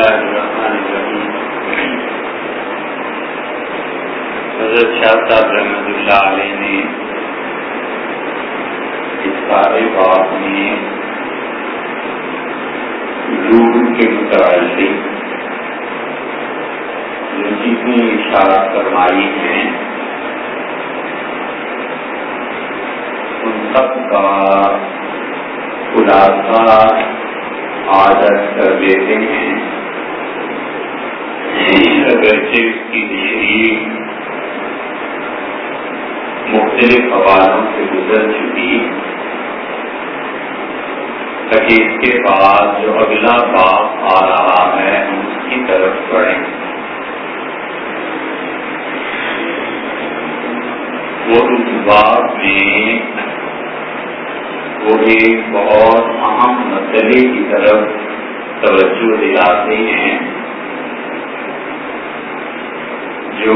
اللہ الرحمن الرحیم. حضرت شاہ صاحب رحمۃ اللہ علیہ نے اس سارے بات میں روح کے متعلق جو چیزیں اشارہ فرمائی ہیں، ان سب کا خلاصہ عادت کر دیتے ہیں۔ اگرچہ اس کی تشریح مختلف حوالوں سے گزر چکی۔ تاکہ اس کے بعد جو اگلا باپ آ رہا ہے، ہم اس کی طرف پڑھیں وہ اس بات میں وہ ایک بہت اہم مسئلے کی طرف توجہ دلاتے ہیں۔ جو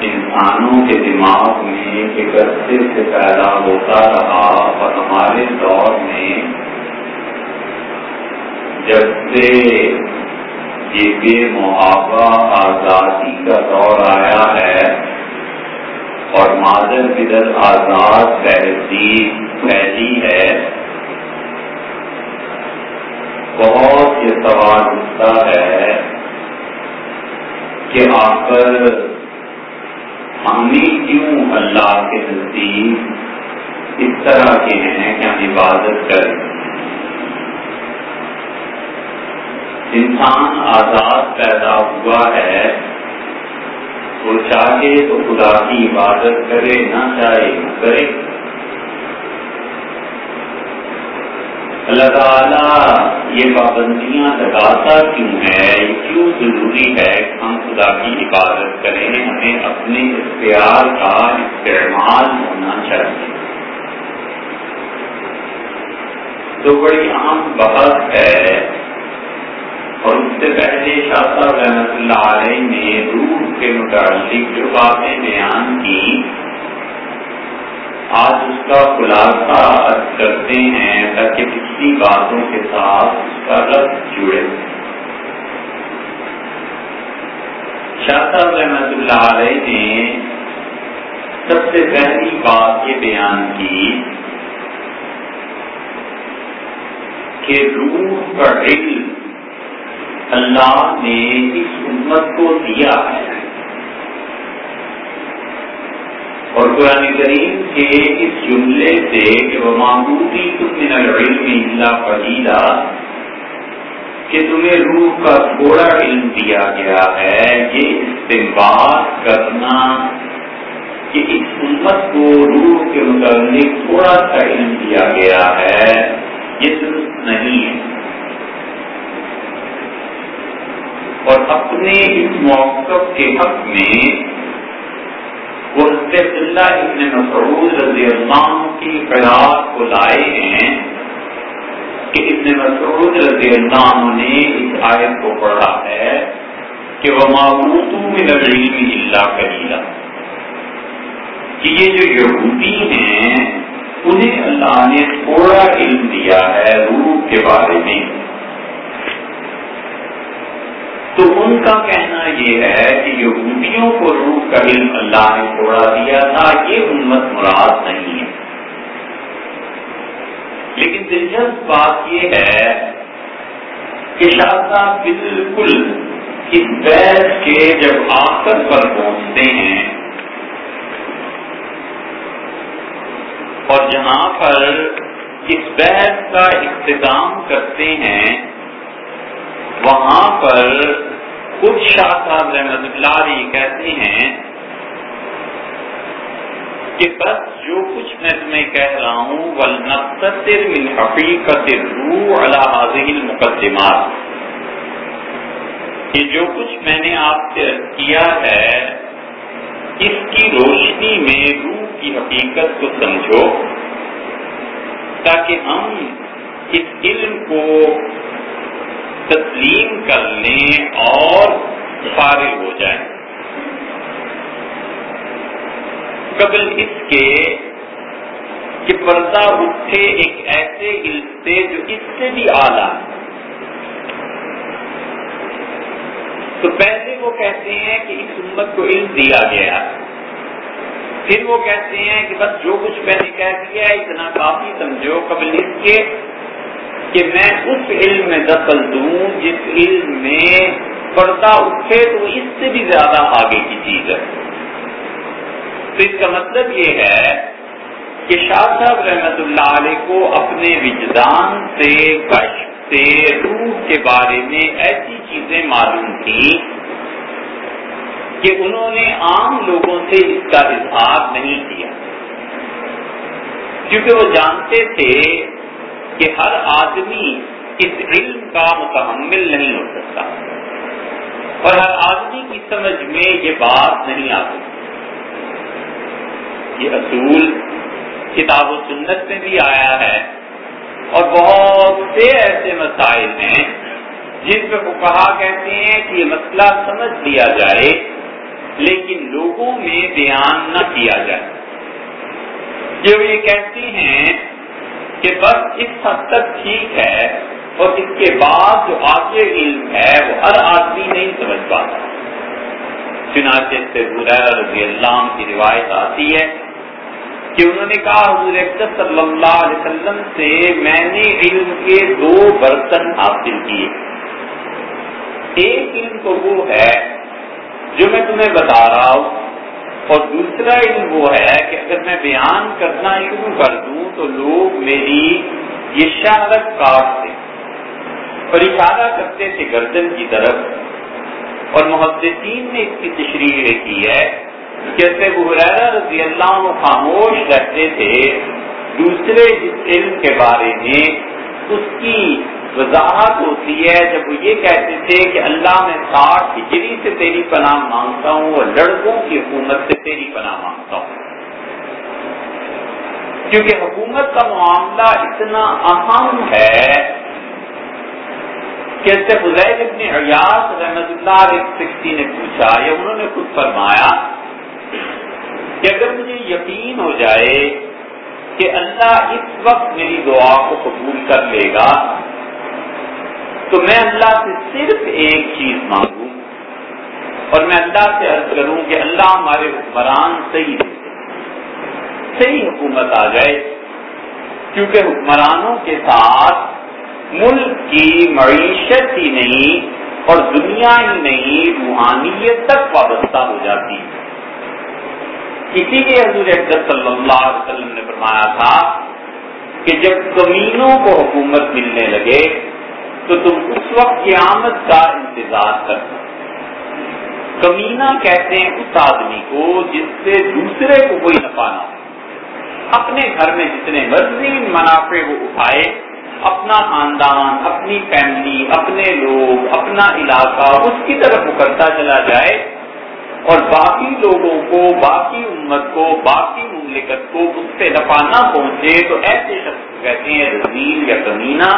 انسانوں کے دماغ میں ایک عرصے سے پیدا ہوتا رہا اور ہمارے دور میں جب سے یہ بے محابہ آزادی کا دور آیا ہے اور مادر بدر آزاد تہذیب پھیلی ہے، بہت یہ سوال اٹھتا ہے کہ آخر ہمیں کیوں اللہ کے نزدیک اس طرح کے ہیں کہ ہم عبادت کریں؟ انسان آزاد پیدا ہوا ہے وہ چاہے تو خدا کی عبادت کرے، نہ چاہے نہ کرے۔ اللہ تعالیٰ، یہ پابندیاں لگاتا کیوں ہے؟ کیوں ضروری ہے کہ ہم خدا کی عبادت کریں؟ ہمیں اپنے اختیار کا استعمال ہونا چاہیے۔ تو بڑی اہم بحث ہے۔ اور اس سے پہلے شاہ صاحب رحمت اللہ علیہ نے روح کے متعلق جو باتیں بیان کی آج اس کا خلاصہ کرتے ہیں تاکہ پچھلی باتوں کے ساتھ اس کا رب جڑے۔ شاہ صاحب رحمت اللہ علیہ نے سب سے پہلی بات یہ بیان کی کہ روح کا علم اللہ نے اس امت کو دیا ہے۔ اور قرآن کریم کے اس جملے سے کہ وہ معمولی تم العلم اللہ پدیلا کہ تمہیں روح کا تھوڑا علم دیا گیا ہے، یہ استعمال کرنا کہ اس امت کو روح کے متعلق تھوڑا سا علم دیا گیا ہے، یہ درست نہیں ہے۔ اور اپنے اس موقف کے حق میں وہ اللہ ابن مسعود رضی اللہ کی خیال کو لائے ہیں کہ ابن مسعود رضی اللہ نے اس آیت کو پڑھا ہے کہ وہ معبوط میں لگڑی اللہ کریلا کہ یہ جو یہودی ہیں، انہیں اللہ نے تھوڑا علم دیا ہے روح کے بارے میں۔ تو ان کا کہنا یہ ہے کہ یہودیوں کو روح کا علم اللہ نے چھوڑا دیا تھا، یہ امت مراد نہیں ہے۔ لیکن دلچسپ بات یہ ہے کہ شاہ بالکل اس بیس کے جب آخر پر پہنچتے ہیں اور جہاں پر اس بحث کا اختتام کرتے ہیں، وہاں پر خود شاہ صاحب رحمت اللہ علیہ کہتے ہیں کہ بس جو کچھ میں تمہیں کہہ رہا ہوں ولنقتصر من حقیقت الروح علی هذه المقدمات۔ کہ جو کچھ میں نے آپ سے کیا ہے، اس کی روشنی میں روح کی حقیقت کو سمجھو، تاکہ ہم اس علم کو تسلیم کر لیں اور فارغ ہو جائیں۔ قبل اس کے کہ پردہ اٹھے ایک ایسے علم سے جو اس سے بھی اعلیٰ۔ تو پہلے وہ کہتے ہیں کہ اس امت کو علم دیا گیا۔ پھر وہ کہتے ہیں کہ بس جو کچھ میں نے کہہ دیا ہے، اتنا کافی سمجھو۔ قبل اس کے کہ میں اس علم میں دخل دوں، جس علم میں پردہ اٹھے تو اس سے بھی زیادہ آگے کی چیز ہے۔ تو اس کا مطلب یہ ہے کہ شاہ صاحب رحمت اللہ علیہ کو اپنے وجدان سے کش سے، روح کے بارے میں ایسی چیزیں معلوم تھی کہ انہوں نے عام لوگوں سے اس کا اظہار نہیں کیا۔ کیونکہ وہ جانتے تھے کہ ہر آدمی اس علم کا متحمل نہیں ہو سکتا۔ اور ہر آدمی کی سمجھ میں یہ بات نہیں آ سکتی۔ یہ اصول کتاب و سنت میں بھی آیا ہے اور بہت سے ایسے مسائل ہیں جن پہ وہ کہا کہتے ہیں کہ یہ مسئلہ سمجھ لیا جائے لیکن لوگوں میں بیان نہ کیا جائے۔ جو یہ کہتے ہیں کہ بس اس حد تک ٹھیک ہے اور اس کے بعد جو آگے علم ہے وہ ہر آدمی نہیں سمجھ پاتا۔ چنانچہ سے رضی اللہ کی روایت آتی ہے کہ انہوں نے کہا، حضور صلی اللہ علیہ وسلم سے میں نے علم کے دو برتن حاصل کیے۔ ایک علم تو وہ ہے جو میں تمہیں بتا رہا ہوں اور دوسرا علم وہ ہے کہ اگر میں بیان کرنا شروع کر دوں تو لوگ میری یہ شہادت کاٹتے اور اشارہ کرتے تھے گردن کی طرف۔ اور محدثین نے اس کی تشریح کی ہے جیسے حریرہ رضی اللہ عنہ خاموش رہتے تھے۔ دوسرے جس علم کے بارے میں اس کی وضاحت ہوتی ہے جب وہ یہ کہتے تھے کہ اللہ میں ساٹھ ہجری سے تیری پناہ مانگتا ہوں اور لڑکوں کی حکومت سے تیری پناہ مانگتا ہوں۔ کیونکہ حکومت کا معاملہ اتنا اہم ہے کیسے حزیل ابن عیاض رحمت اللہ علیہ نے پوچھا یا انہوں نے خود فرمایا کہ اگر مجھے یقین ہو جائے کہ اللہ اس وقت میری دعا کو قبول کر لے گا تو میں اللہ سے صرف ایک چیز مانگوں اور میں اللہ سے عرض کروں کہ اللہ ہمارے حکمران صحیح صحیح حکومت آ جائے، کیونکہ حکمرانوں کے ساتھ ملک کی معیشت ہی نہیں اور دنیا ہی نہیں، روحانیت تک وابستہ ہو جاتی۔ اسی لیے حضور صلی اللہ علیہ وسلم نے فرمایا تھا کہ جب زمینوں کو حکومت ملنے لگے تو تم اس وقت قیامت کا انتظار کرنا کمینہ کہتے ہیں اس آدمی کو جس سے دوسرے کو کوئی نفع نہ ہو۔ اپنے گھر میں جتنے مرضی منافع وہ اٹھائے، اپنا خاندان، اپنی فیملی، اپنے لوگ، اپنا علاقہ اس کی طرف وہ کرتا چلا جائے اور باقی لوگوں کو، باقی امت کو، باقی مملکت کو اس سے نفع نہ پہنچے تو ایسے شخص کہتے ہیں رزیل یا کمینہ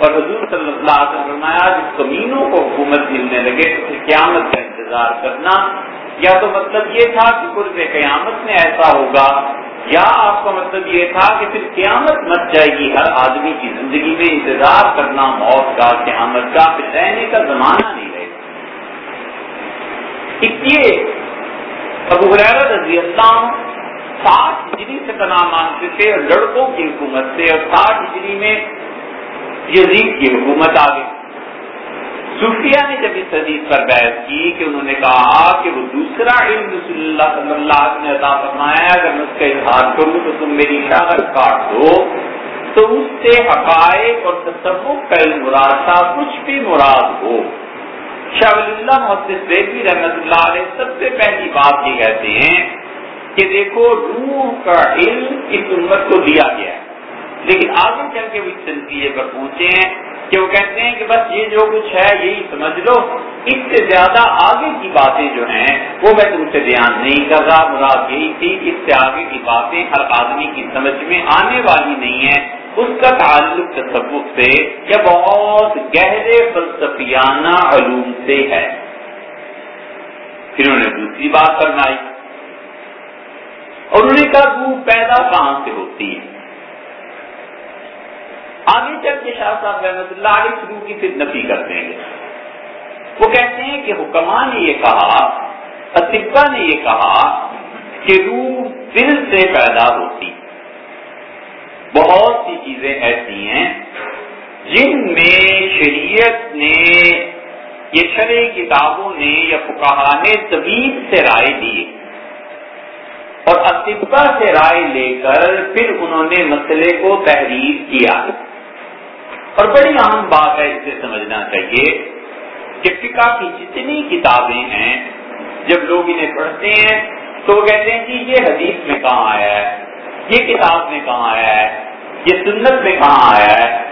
اور حضور صلی اللہ علیہ وسلم فرمایا جس زمینوں کو حکومت ملنے لگے تو پھر قیامت کا انتظار کرنا، یا تو مطلب یہ تھا کہ قرب قیامت میں ایسا ہوگا، یا آپ کا مطلب یہ تھا کہ پھر قیامت مت جائے گی، ہر آدمی کی زندگی میں انتظار کرنا، موت کا، قیامت کا، پھر رہنے کا زمانہ نہیں رہے گا۔ اس لیے ابو رضی اللہ ساٹھ ہجری سے تنا مانگتے تھے، اور لڑکوں کی حکومت سے، اور ساٹھ ہجری میں یزید کی حکومت آ گئی۔ صوفیہ نے جب اس حدیث پر بحث کی کہ انہوں نے کہا کہ وہ دوسرا علم رسول اللہ صلی اللہ علیہ نے عطا فرمایا اگر میں اس کا اظہار کروں تو تم میری شاغت کاٹ دو تو اس سے حقائق اور تصوف کا علم مراد تھا کچھ بھی مراد ہو۔ شاہ ولی اللہ محدث بیبی رحمت اللہ علیہ سب سے پہلی بات یہ کہتے ہیں کہ دیکھو، روح کا علم اس امت کو دیا گیا ہے۔ لیکن آگے چل کے وہ اس نتیجے پر پہنچے ہیں کہ وہ کہتے ہیں کہ بس یہ جو کچھ ہے یہی سمجھ لو۔ اس سے زیادہ آگے کی باتیں جو ہیں، وہ میں تم سے بیان نہیں کر رہا۔ مراد یہی تھی، اس سے آگے کی باتیں ہر آدمی کی سمجھ میں آنے والی نہیں ہے اس کا تعلق تصوف سے یا بہت گہرے فلسفیانہ علوم سے ہے۔ پھر انہوں نے دوسری بات فرمائی۔ اور انہوں نے کہا، وہ پیدا کہاں سے ہوتی ہے آگے چل کے شاہ صاحب رحمت اللہ علیہ شروع کی پھر نفی کر دیں گے۔ وہ کہتے ہیں کہ حکمہ نے یہ کہا اطبا نے یہ کہا کہ روح دل سے پیدا ہوتی۔ بہت سی چیزیں ایسی ہیں جن میں شریعت نے یہ شرع کتابوں نے یا فکہ نے طبیب سے رائے دی۔ اور اطبا سے رائے لے کر پھر انہوں نے مسئلے کو تحریر کیا۔ اور بڑی اہم بات ہے اسے سمجھنا چاہیے کہ فقہ کی جتنی کتابیں ہیں، جب لوگ انہیں پڑھتے ہیں تو وہ کہتے ہیں کہ یہ حدیث میں کہاں آیا ہے؟ یہ کتاب میں کہاں آیا ہے؟ یہ سنت میں کہاں آیا ہے؟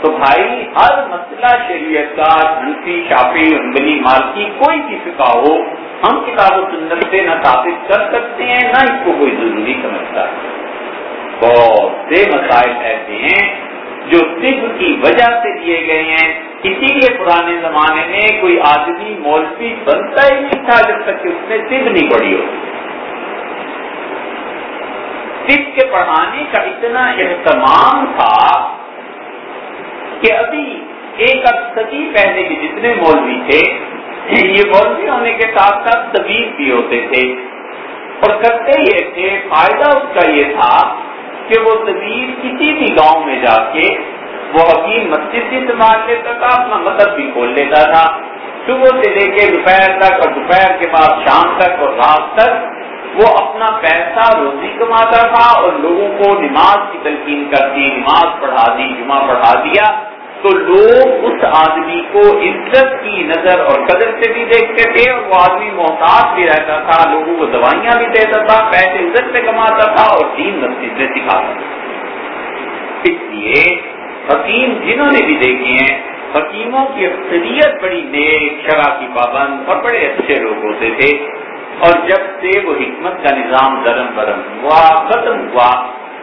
تو بھائی، ہر مسئلہ شریعت کا جنسی شافی انگلی مال کی کوئی بھی فقہ ہو، ہم کتاب و سنت سے نہ ثابت کر سکتے ہیں، نہ اس کو کوئی ضروری سمجھتا۔ ہے بہت سے مسائل ایسے ہیں جو طب کی وجہ سے دیے گئے ہیں، اسی لیے پرانے زمانے میں کوئی آدمی مولوی بنتا ہی نہیں تھا جب تک کہ اس نے طب نہیں پڑھی ہو۔ طب کے پڑھانے کا اتنا اہتمام تھا کہ ابھی ایک اب صدی پہلے کے جتنے مولوی تھے، یہ مولوی ہونے کے ساتھ ساتھ طبیب بھی ہوتے تھے۔ اور کرتے یہ تھے، فائدہ اس کا یہ تھا کہ وہ طبیب کسی بھی گاؤں میں جا کے وہ حکیم مسجد بھی سنبھال لیتا تھا، اپنا مطلب بھی کھول لیتا تھا۔ صبح سے لے کے دوپہر تک اور دوپہر کے بعد شام تک اور رات تک وہ اپنا پیسہ روزی کماتا تھا اور لوگوں کو نماز کی تلقین کر دی نماز پڑھا دی، جمعہ پڑھا دیا۔ تو لوگ اس آدمی کو عزت کی نظر اور قدر سے بھی دیکھتے تھے اور وہ آدمی محتاط بھی رہتا تھا، لوگوں کو دوائیاں بھی دیتا تھا، پیسے عزت سے کماتا تھا اور تین مسجد سے سکھاتا تھا۔ اس لیے حکیم جنہوں نے بھی دیکھے ہیں، حکیموں کی اکثریت بڑی نیک شرح کی پابند اور بڑے اچھے لوگ ہوتے تھے۔ اور جب سے وہ حکمت کا نظام درم برم ہوا، ختم ہوا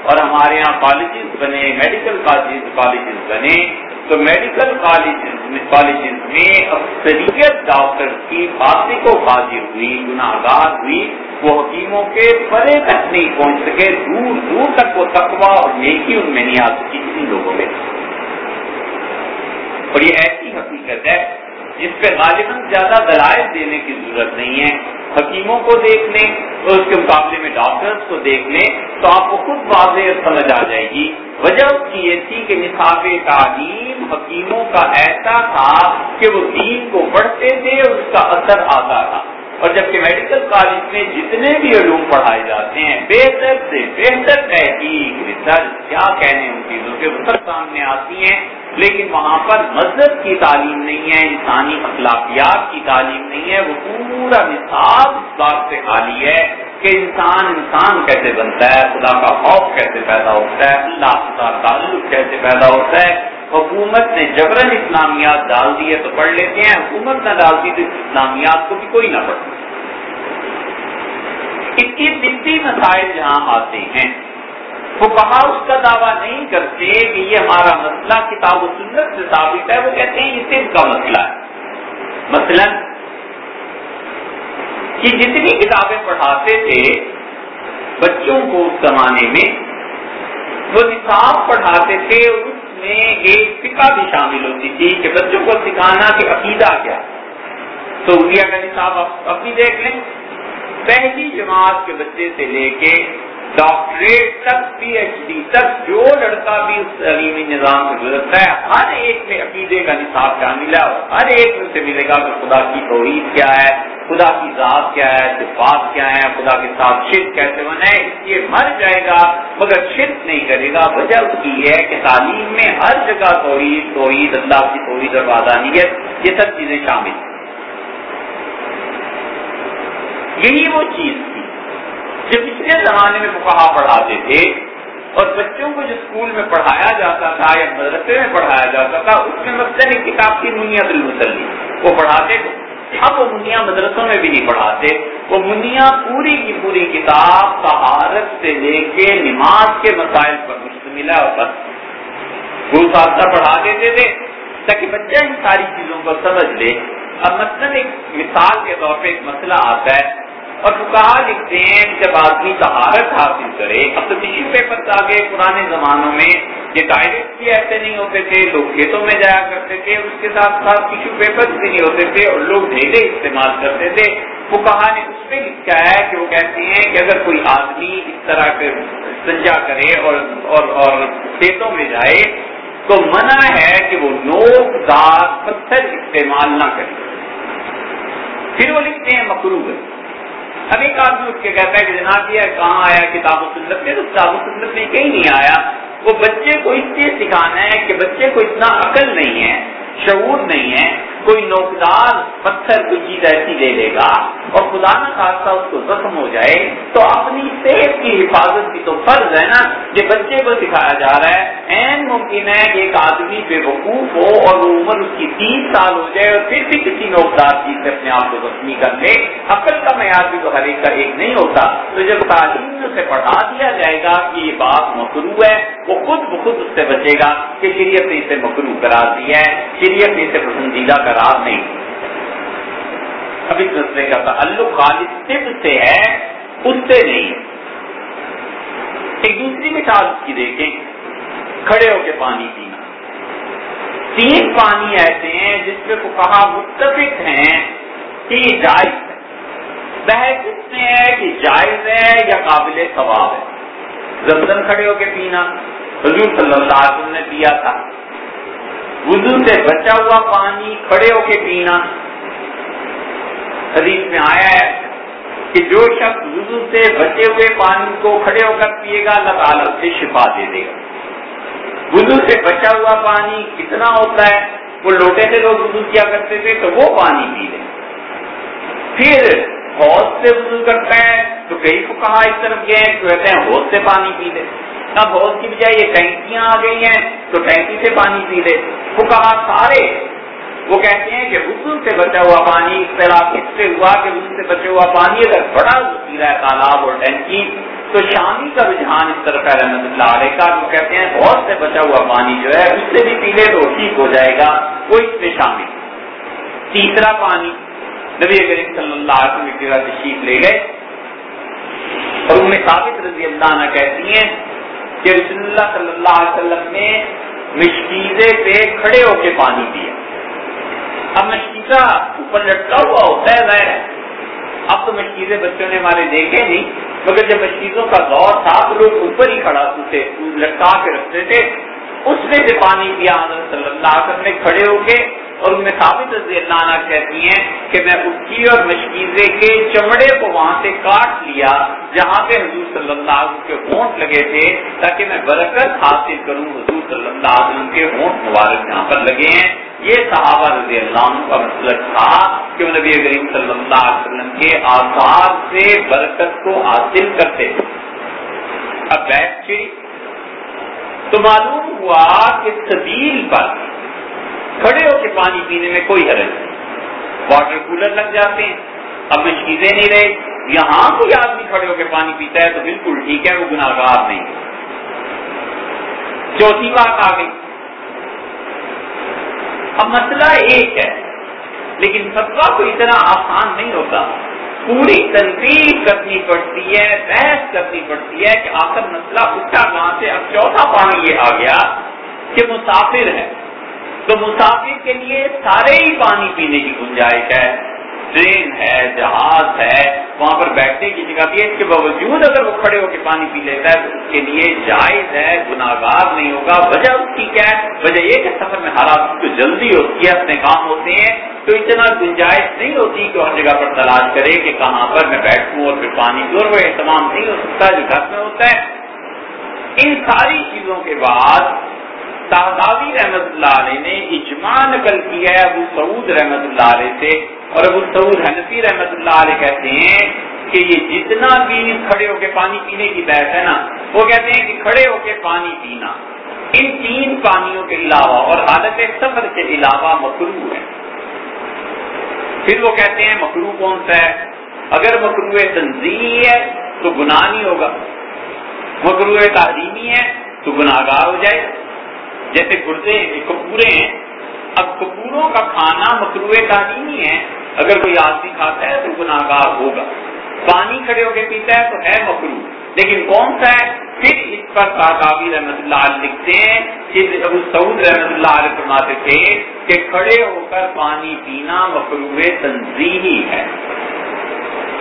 اور ہمارے یہاں کالجز بنے میڈیکل کالجز بنے تو میڈیکل کالجز میں اکثریت ڈاکٹر کی باسی کو حاضر ہوئی گناہ گار ہوئی، وہ حکیموں کے پرے تک نہیں پہنچ سکے، دور دور تک وہ تقوا اور نیکی ان میں نہیں آ سکی کسی لوگوں میں اور یہ ایسی حقیقت ہے جس پہ غالباً زیادہ دلائل دینے کی ضرورت نہیں ہے، حکیموں کو دیکھ لیں اور اس کے مقابلے میں ڈاکٹرز کو دیکھ لیں تو آپ کو خود واضح سمجھ آ جائے گی۔ وجہ اس کی یہ تھی کہ نصاب تعلیم حکیموں کا ایسا تھا کہ وہ دین کو پڑھتے تھے اور اس کا اثر آتا تھا۔ اور جبکہ میڈیکل کالج میں جتنے بھی علوم پڑھائے جاتے ہیں، بہتر سے بہتر تحقیق ریسرچ کیا کہنے ان چیزوں کے سب سامنے آتی ہیں۔ لیکن وہاں پر مذہب کی تعلیم نہیں ہے، انسانی اخلاقیات کی تعلیم نہیں ہے، وہ پورا نصاب اس بات سے خالی ہے کہ انسان انسان کیسے بنتا ہے، خدا کا خوف کیسے پیدا ہوتا ہے، اللہ کا تعلق کیسے پیدا ہوتا ہے۔ حکومت نے جبرن اسلامیات ڈال دیے تو پڑھ لیتے ہیں، حکومت نہ ڈالتی تو اسلامیات کو بھی کوئی نہ پڑھتی اکیس مسائل جہاں آتے ہیں۔ وہ کہا اس کا دعویٰ نہیں کرتے کہ یہ ہمارا مسئلہ کتاب و سنت سے ثابت ہے، وہ کہتے ہیں یہ صرف کا مسئلہ ہے۔ مثلا، کہ جتنی کتابیں پڑھاتے تھے، بچوں کو اس زمانے میں وہ نصاب پڑھاتے تھے، اس میں ایک فقہ بھی شامل ہوتی تھی کہ بچوں کو سکھانا کہ عقیدہ کیا۔ تو انڈیا کا نصاب اپنی دیکھ لیں۔ پہلی جماعت کے بچے سے لے کے ڈاکٹریٹ تک پی ایچ ڈی تک جو لڑکا بھی اس تعلیمی نظام سے گزرتا ہے، ہر ایک میں عقیدے کا نصاب شامل ہے اور ہر ایک میں سے ملے گا کہ خدا کی توحید کیا ہے، خدا کی ذات کیا ہے، صفات کیا ہے خدا کے ساتھ شرک کیسے بنے، اس لیے مر جائے گا مگر شرک نہیں کرے گا۔ وجہ اس کی ہے کہ تعلیم میں ہر جگہ توحید توحید، اللہ کی توحید اور وادانیت یہ سب چیزیں شامل ہیں۔ یہی وہ چیز جو پچھلے زمانے میں فقہا پڑھاتے تھے اور بچوں کو جو اسکول میں پڑھایا جاتا تھا یا مدرسے میں پڑھایا جاتا تھا، اس میں مسئلہ کتاب کی منیا بالمسلی۔ وہ پڑھاتے تھے۔ اب وہ منیا مدرسوں میں بھی نہیں پڑھاتے۔ وہ منیا پوری کی پوری کتاب طہارت سے لے کے نماز کے مسائل پر مشتمل ہے اور بس۔ گرو صاحب پڑھا دیتے تھے تاکہ بچہ ان ساری چیزوں کو سمجھ لے۔ اب مثلاً ایک مثال کے طور پہ ایک مسئلہ آتا ہے۔ اور کہا لکھتے ہیں جب آدمی طہارت حاصل کرے اب تو ٹیشو پیپر آگے پرانے زمانوں میں یہ ٹائلٹ بھی ایسے نہیں ہوتے تھے لوگ کھیتوں میں جایا کرتے تھے اس کے ساتھ ساتھ ٹیشو پیپر بھی نہیں ہوتے تھے اور لوگ ڈھیلے استعمال کرتے تھے۔ وہ کہا نے اس میں لکھا ہے کہ وہ کہتے ہیں کہ اگر کوئی آدمی اس طرح کے سنجا کرے اور اور, اور کھیتوں میں جائے تو منع ہے کہ وہ نوک دار پتھر استعمال نہ کرے۔ پھر وہ لکھتے ہیں مکرو اب ایک آدمی اٹھ کے کہتا ہے کہ جناب یہ کہاں آیا کتاب و سنت میں؟ تو کتاب و سنت میں کہیں نہیں آیا۔ وہ بچے کو اس لیے سکھانا ہے کہ بچے کو اتنا عقل نہیں ہے، شعور نہیں ہے کوئی نوکدار پتھر کوئی چیز ایسی لے لے گا اور خدا نہ خاصہ اس کو زخم ہو جائے، تو اپنی صحت کی حفاظت کی تو فرض ہے نا یہ بچے کو سکھایا جا رہا ہے این ممکن ہے کہ ایک آدمی بے وقوف ہو اور وہ عمر اس کی تیس سال ہو جائے اور پھر بھی کسی نوکدار چیز سے اپنے آپ کو زخمی کر لے عقل کا معیار بھی تو ہر ایک کا ایک نہیں ہوتا۔ تو جب تعلیم سے پڑھا دیا جائے گا کہ یہ بات مکرو ہے، وہ خود بخود اس سے بچے گا کہ شریعت نے اسے مکرو کرا دیا ہے، شریعت نے اسے پسندیدہ قرار نہیں۔ اب اس مسئلے کا تعلق خالص طب سے ہے، اس سے نہیں۔ ایک دوسری مثال کی دیکھیں، کھڑے ہو کے پانی پینا۔ تین پانی ایسے ہیں جس پہ کہا متفق ہیں کہ یہ جائز ہے۔ بحث اس میں ہے کہ جائز ہے یا قابل ثواب ہے۔ زمزم کھڑے ہو کے پینا۔ حضور صلی اللہ علیہ وسلم نے پیا تھا۔ وضو سے بچا ہوا پانی کھڑے ہو کے پینا حدیث میں آیا ہے کہ جو شخص وضو سے بچے ہوئے پانی کو کھڑے ہو کر پیے گا، اللہ تعالیٰ سے شفا دے دے گا۔ وضو سے بچا ہوا پانی کتنا ہوتا ہے؟ وہ لوٹے سے لوگ وضو کیا کرتے تھے؟ تو وہ پانی پی لیں پھر حوض سے وضو کرتا ہے تو کئی کو کہا اس طرف گئے، کہتے ہیں حوض سے پانی پی لے۔ اب حوض کی بجائے یہ ٹینکیاں آ گئی ہیں، تو ٹینکی سے پانی پی لے۔ وہ کہا سارے، وہ کہتے ہیں کہ حضور سے بچا ہوا پانی اختلاف اس سے ہوا کہ حضور سے بچا ہوا پانی اگر بڑا ہے، تالاب اور ٹینکی، تو شامی کا رجحان اس طرف ہے، رحمت اللہ علیہ کا، وہ کہتے ہیں بہت سے بچا ہوا پانی جو ہے، اس سے بھی پی لے تو ٹھیک ہو جائے گا، وہ اس میں شامل تیسرا پانی، نبی کریم صلی اللہ علیہ وسلم کی تشریف لے گئے۔ اور انہیں ثابت رضی اللہ عنہ کہتی ہیں کہ رسول اللہ صلی اللہ علیہ وسلم نے مشکیزے پہ کھڑے ہو کے پانی پیا۔ اب مشکیزہ اوپر لٹکا ہوا ہوتا ہے ظاہر ہے اب تو مشکیزے بچوں نے ہمارے دیکھے نہیں، مگر جب مشکیزوں کا دور تھا تو لوگ اوپر ہی کھڑا تھے، لٹکا کے رکھتے تھے۔ اس میں سے پانی پیا، حضرت صلی اللہ علیہ وسلم نے کھڑے ہو کے اور ان میں ثابت رضی اللہ عنہ کہتی ہیں کہ میں اکی اور مشکیزے کے چمڑے کو وہاں سے کاٹ لیا، جہاں پہ حضور صلی اللہ علیہ وسلم کے ہونٹ لگے تھے، تاکہ میں برکت حاصل کروں، حضور صلی اللہ علیہ وسلم کے ہونٹ مبارک جہاں پر لگے ہیں۔ یہ صحابہ رضی اللہ عنہ کا مطلب تھا کہ وہ نبی کریم صلی اللہ علیہ وسلم کے آزاد سے برکت کو حاصل کرتے اب بیٹھ تو معلوم ہوا کہ سبیل پر کھڑے ہو کے پانی پینے میں کوئی حرج نہیں۔ واٹر کولر لگ جاتے ہیں۔ اب میں چیزیں نہیں رہے۔ یہاں کوئی آدمی کھڑے ہو کے پانی پیتا ہے تو بالکل ٹھیک ہے، وہ گناگار نہیں۔ چوتھی بات آ گئی۔ اب مسئلہ ایک ہے، لیکن فتوا کو اتنا آسان نہیں ہوتا۔ پوری تنقید کرنی پڑتی ہے، بحث کرنی پڑتی ہے کہ آخر مسئلہ اٹھا کہاں سے؟ اب چوتھا پانی یہ آ گیا کہ مسافر ہے۔ تو مسافر کے لیے سارے ہی پانی پینے کی گنجائش ہے۔ ٹرین ہے، جہاز ہے، وہاں پر بیٹھنے کی جگہ بھی ہے۔ اس کے باوجود اگر وہ کھڑے ہو کے پانی پی لیتا ہے، تو اس کے لیے جائز ہے گناگار نہیں ہوگا۔ وجہ اس کی کیا ہے؟ وجہ یہ کہ سفر میں حالات تو جلدی ہوتی ہے اپنے کام ہوتے ہیں، تو اتنا گنجائش نہیں ہوتی کہ ہر جگہ پر تلاش کرے کہ کہاں پر میں بیٹھوں اور پھر پانی اور وہ اہتمام نہیں ہو سکتا جو گھر میں ہوتا ہے۔ ان ساری چیزوں کے بعد تحداوی رحمت اللہ علیہ نے اجماع نقل کیا ہے، ابو سعود رحمت اللہ علیہ سے۔ اور ابو سعود حنفی رحمت اللہ علیہ کہتے ہیں کہ یہ جتنا بھی کھڑے ہو کے پانی پینے کی بحث ہے نا، وہ کہتے ہیں کہ کھڑے ہو کے پانی پینا۔ ان تین پانیوں کے علاوہ اور حالت سفر کے علاوہ مکرو ہے۔ پھر وہ کہتے ہیں مکرو کون سا ہے؟ اگر مکرو تنظیمی ہے تو گناہ نہیں ہوگا۔ مکرو تعلیمی ہے تو گناہ گار ہو جائے۔ گا جیسے گردے کپورے ہیں۔ اب کپوروں کا کھانا مکرو تعلیمی ہے۔ اگر کوئی آدمی کھاتا ہے تو گناہ گار ہوگا۔ پانی کھڑے ہو کے پیتا ہے تو ہے مکرو لیکن کون سا ہے؟ پھر اس پر کابی رحمت اللہ علیہ لکھتے ہیں۔ کہ ابو سعود رحمت اللہ علیہ فرماتے تھے کہ کھڑے ہو کر پانی پینا مقروب تنظیمی ہے۔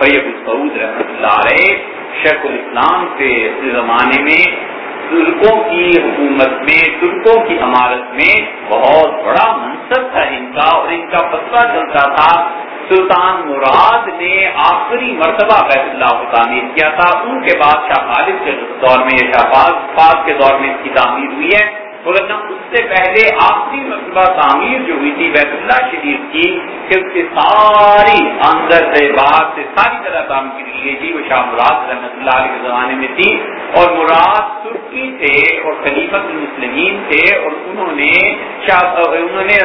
ابو سعود رحمت اللہ علیہ شیخ الاسلام کے زمانے میں ترکوں کی حکومت میں، ترکوں کی عمارت میں بہت بڑا منصب تھا ان کا اور ان کا فتویٰ چلتا تھا۔ سلطان مراد نے آخری مرتبہ بیت اللہ کو تعمیر کیا تھا۔ ان کے بعد شاہ خالد کے دور میں، شاہ کے دور میں اس کی تعمیر ہوئی ہے۔ اس سے پہلے آخری مرتبہ تعمیر جو ہوئی تھی بیت اللہ شریف کی، کہ اس کی ساری اندر سے باہر سے ساری طرح تعمیر کی گئی تھی، وہ شاہ مراد رحمت اللہ علیہ کے زمانے میں تھی۔ اور مراد ترکی تھے اور خلیفت المسلمین تھے اور انہوں نے شاہ، انہوں نے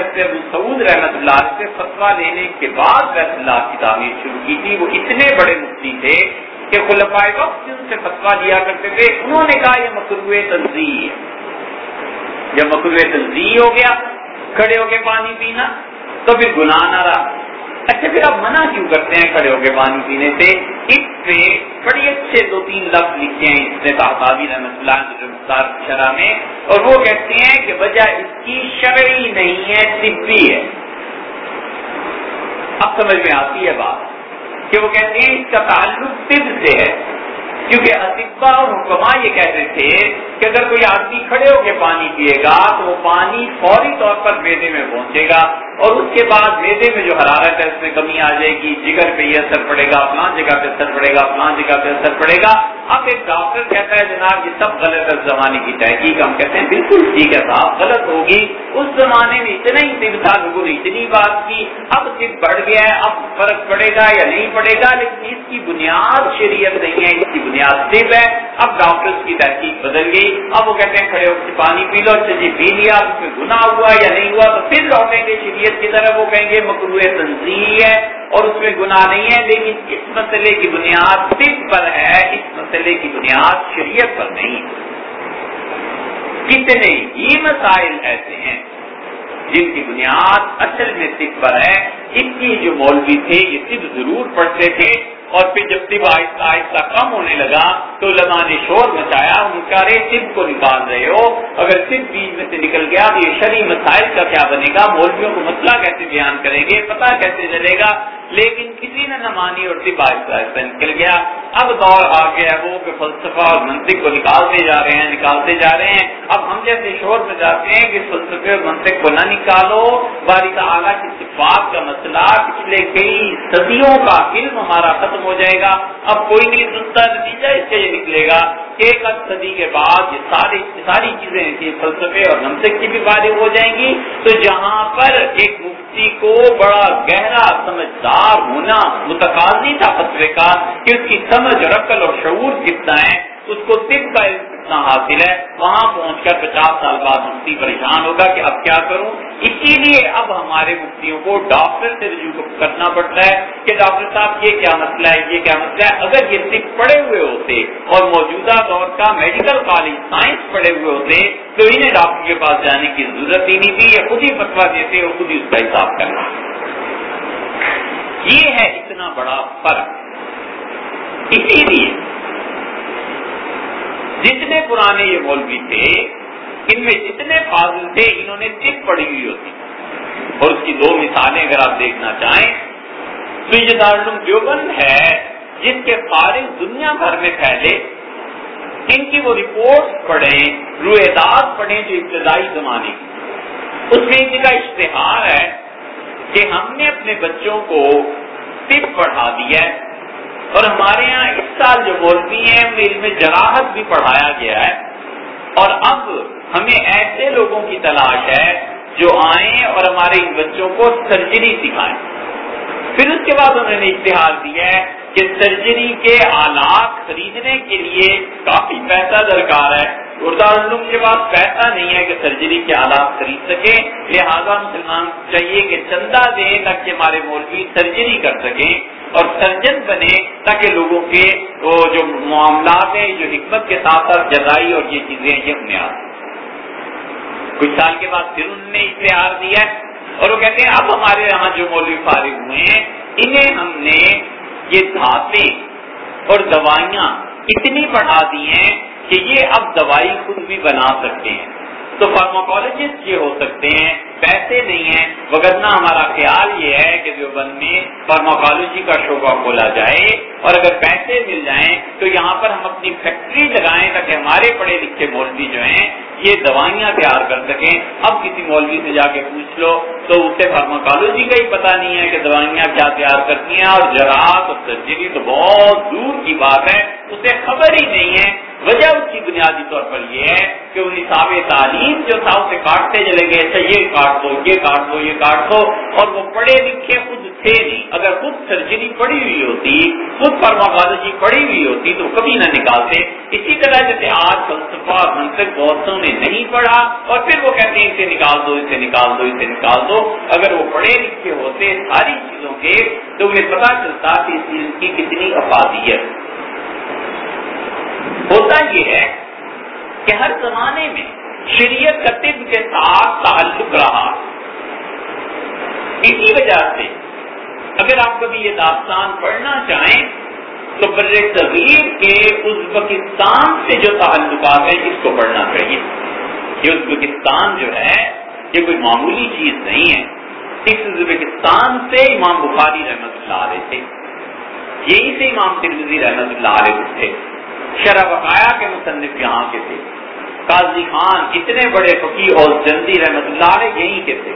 سعود رحمت اللہ علیہ سے فتوا لینے کے بعد بیت اللہ کی تعمیر شروع کی تھی۔ وہ اتنے بڑے مفتی تھے کہ خلفائے وقت ان سے فتوا دیا کرتے تھے۔ انہوں نے کہا یہ مقروع تنظیم ہے۔ جب مقروع تنظیم ہو گیا، کھڑے ہو کے پانی پینا، تو پھر گناہ نہ رہا۔ اچھا پھر آپ منع کیوں کرتے ہیں کھڑے ہو کے پانی پینے سے؟ اس پہ بڑی اچھے دو تین لفظ لکھے ہیں اس نے صاحبی رحمت اللہ شرح میں، اور وہ کہتے ہیں کہ وجہ اس کی شرعی نہیں ہے، طبی ہے۔ اب سمجھ میں آتی ہے بات کہ وہ کہتے ہیں اس کا تعلق طب سے ہے۔ کیونکہ اطبا اور حکما یہ کہتے تھے کہ اگر کوئی آدمی کھڑے ہو کے پانی پیے گا تو وہ پانی فوری طور پر میدے میں پہنچے گا اور اس کے بعد میدے میں جو حرارت ہے اس میں کمی آ جائے گی، جگر پہ یہ اثر پڑے گا، فلاں جگہ پہ اثر پڑے گا فلان جگہ پہ اثر پڑے گا۔ اب ایک ڈاکٹر کہتا ہے، جناب، یہ سب غلط ہے زمانے کی تحقیق ہم کہتے ہیں۔ بالکل ٹھیک ہے صاحب، غلط ہوگی۔ اس زمانے میں اتنا ہی دن تھا، لوگوں نے اتنی بات کی۔ اب صرف بڑھ گیا ہے، اب فرق پڑے گا یا نہیں پڑے گا؟ لیکن اس کی بنیاد شریعت نہیں ہے، اس کی بنیاد صرف ہے۔ اب ڈاکٹر کی تحقیق بدل گئی۔ اب وہ کہتے ہیں، کھڑے ہو پانی پی لو اچھا جی پی لیا اس میں گنا ہوا یا نہیں ہوا؟ تو پھر لوٹیں گے شریعت کی طرف، وہ کہیں گے مکرو تنظیم ہے اور اس میں گناہ نہیں ہے، لیکن اس مسئلے کی بنیاد صرف پر ہے، اس مسئلے کی بنیاد شریعت پر نہیں۔ کتنے ہی مسائل ایسے ہیں جن کی بنیاد اصل میں سکھ پر ہے، اس کی جو مولوی تھے، یہ صرف ضرور پڑھتے تھے۔ اور پھر جب طب آہستہ آہستہ کم ہونے لگا، تو لما نے شور مچایا ان کا رے طب کو نکال رہے ہو۔ اگر طب بیچ میں سے نکل گیا تو یہ شرعی مسائل کا کیا بنے گا؟ مولویوں کو مسئلہ کیسے بیان کریں گے؟ پتا کیسے چلے گا؟ لیکن کسی نے نہ مانی اور طب آہستہ آہستہ نکل گیا۔ اب دور آ گیا وہ کہ فلسفہ اور منطق کو نکالتے جا رہے ہیں، نکالتے جا رہے ہیں۔ اب ہم جیسے شور میں جاتے ہیں کہ فلسفے اور منطق کو نہ نکالو۔ باری اعلیٰ کی صفات کا مسئلہ پچھلے کئی صدیوں کا علم ہمارا ختم ہو جائے گا۔ اب کوئی نہیں سنتا، نتیجہ اس سے یہ نکلے گا۔ ایک صدی کے بعد یہ ساری ساری چیزیں فلسفے اور نمسک کی بھی فارغ ہو جائیں گی۔ تو جہاں پر ایک مفتی کو بڑا گہرا سمجھدار ہونا متقاضی تھا فتوے کا کہ اس کی سمجھ، رقل اور شعور کتنا ہے، اس کو طب کا اتنا حاصل ہے، وہاں پہنچ کر پچاس سال بعد مفتی پریشان ہوگا کہ اب کیا کروں؟ اسی لیے اب ہمارے مفتیوں کو ڈاکٹر سے رجوع کرنا پڑتا ہے کہ ڈاکٹر صاحب، یہ کیا مسئلہ ہے؟ یہ کیا مسئلہ ہے؟ اگر یہ صرف پڑے ہوئے ہوتے اور موجودہ دور کا میڈیکل کالج سائنس پڑے ہوئے ہوتے، تو انہیں ڈاکٹر کے پاس جانے کی ضرورت ہی نہیں تھی، یہ خود ہی فتوا دیتے اور خود ہی اس کا حساب کرنا یہ ہے اتنا بڑا فرق۔ اسی لیے جتنے پرانے یہ مولوی تھے، ان میں جتنے فاضل تھے، انہوں نے چپ پڑی ہوئی ہوتی۔ اور اس کی دو مثالیں اگر آپ دیکھنا چاہیں تو یہ دارالعلوم دیوبند ہے جس کے فارغ دنیا بھر میں پھیلے۔ ان کی وہ رپورٹ پڑھیں، رویداد پڑھیں جو ابتدائی زمانے کی۔ اس میں ان کا اشتہار ہے کہ ہم نے اپنے بچوں کو طب پڑھا دیا ہے۔ اور ہمارے یہاں اس سال جو مولوی ہیں، ان میں جراحت بھی پڑھایا گیا ہے۔ اور اب ہمیں ایسے لوگوں کی تلاش ہے جو آئیں اور ہمارے ان بچوں کو سرجری سکھائیں۔ پھر اس کے بعد انہوں نے اشتہار دیا ہے کہ سرجری کے آلات خریدنے کے لیے کافی پیسہ درکار ہے۔ العلوم کے پاس پیسہ نہیں ہے کہ سرجری کے آلات خرید سکے لہٰذا مسلمان چاہیے کہ چندہ دیں تاکہ ہمارے مولوی سرجری کر سکیں۔ اور سرجن بنے تاکہ لوگوں کے وہ جو معاملات ہیں، جو حکمت کے ساتھ ساتھ جزائی اور یہ چیزیں یہ انہیں آ کچھ سال کے بعد پھر انہوں نے اشتہار دیا اور وہ کہتے ہیں، اب ہمارے یہاں جو مولوی فارغ ہوئے ہیں، انہیں ہم نے یہ دھاتے اور دوائیاں اتنی بڑھا دی ہیں کہ یہ اب دوائی خود بھی بنا سکتے ہیں۔ تو فارماکولوجسٹ یہ ہو سکتے ہیں، پیسے نہیں ہیں وگرنہ ہمارا خیال یہ ہے کہ دیوبند میں فارماکالوجی کا شعبہ کھولا جائے۔ اور اگر پیسے مل جائیں، تو یہاں پر ہم اپنی فیکٹری لگائیں تاکہ ہمارے پڑھے لکھے مولوی جو ہیں یہ دوائیاں تیار کر سکیں۔ اب کسی مولوی سے جا کے پوچھ لو تو اسے فارماکالوجی کا ہی پتا نہیں ہے کہ دوائیاں کیا تیار کرتی ہیں اور جراث اور سرجری تو بہت دور کی بات ہے، اسے خبر ہی نہیں ہے۔ وجہ اس کی بنیادی طور پر یہ ہے کہ وہ نصاب تعلیم جو تھا اسے کاٹتے چلے گئے اچھا یہ کاٹ دو، یہ کاٹ دو، یہ کاٹ دو۔ اور وہ پڑھے لکھے خود تھے نہیں۔ اگر خود سرجری پڑی ہوئی ہوتی، خود فارماکالوجی پڑی ہوئی ہوتی تو کبھی نہ نکالتے۔ اسی طرح جیسے آج فلسفہ منصق بہتوں نے نہیں پڑھا اور پھر وہ کہتے ہیں اسے نکال دو، اسے نکال دو، اسے نکال دو۔ اگر وہ پڑھے لکھے ہوتے ساری چیزوں کے، تو انہیں پتا چلتا کہ اس چیز کی کتنی افادیت۔ ہوتا یہ ہے کہ ہر زمانے میں شریعت کا طب کے ساتھ تعلق رہا۔ اسی وجہ سے اگر آپ کبھی یہ داستان پڑھنا چاہیں، تو بر صغیر کے ازبکستان سے جو تعلقات ہیں، اس کو پڑھنا چاہیے۔ یہ ازبکستان جو ہے، یہ کوئی معمولی چیز نہیں ہے۔ اس ازبکستان سے امام بخاری رحمت اللہ علیہ تھے۔ یہی سے امام ترمزی رحمت اللہ علیہ تھے۔ شرح بقایا کے مصنف یہاں کے تھے۔ قاضی خان اتنے بڑے فقی اور جلدی رحمت اللہ علیہ یہیں کے تھے۔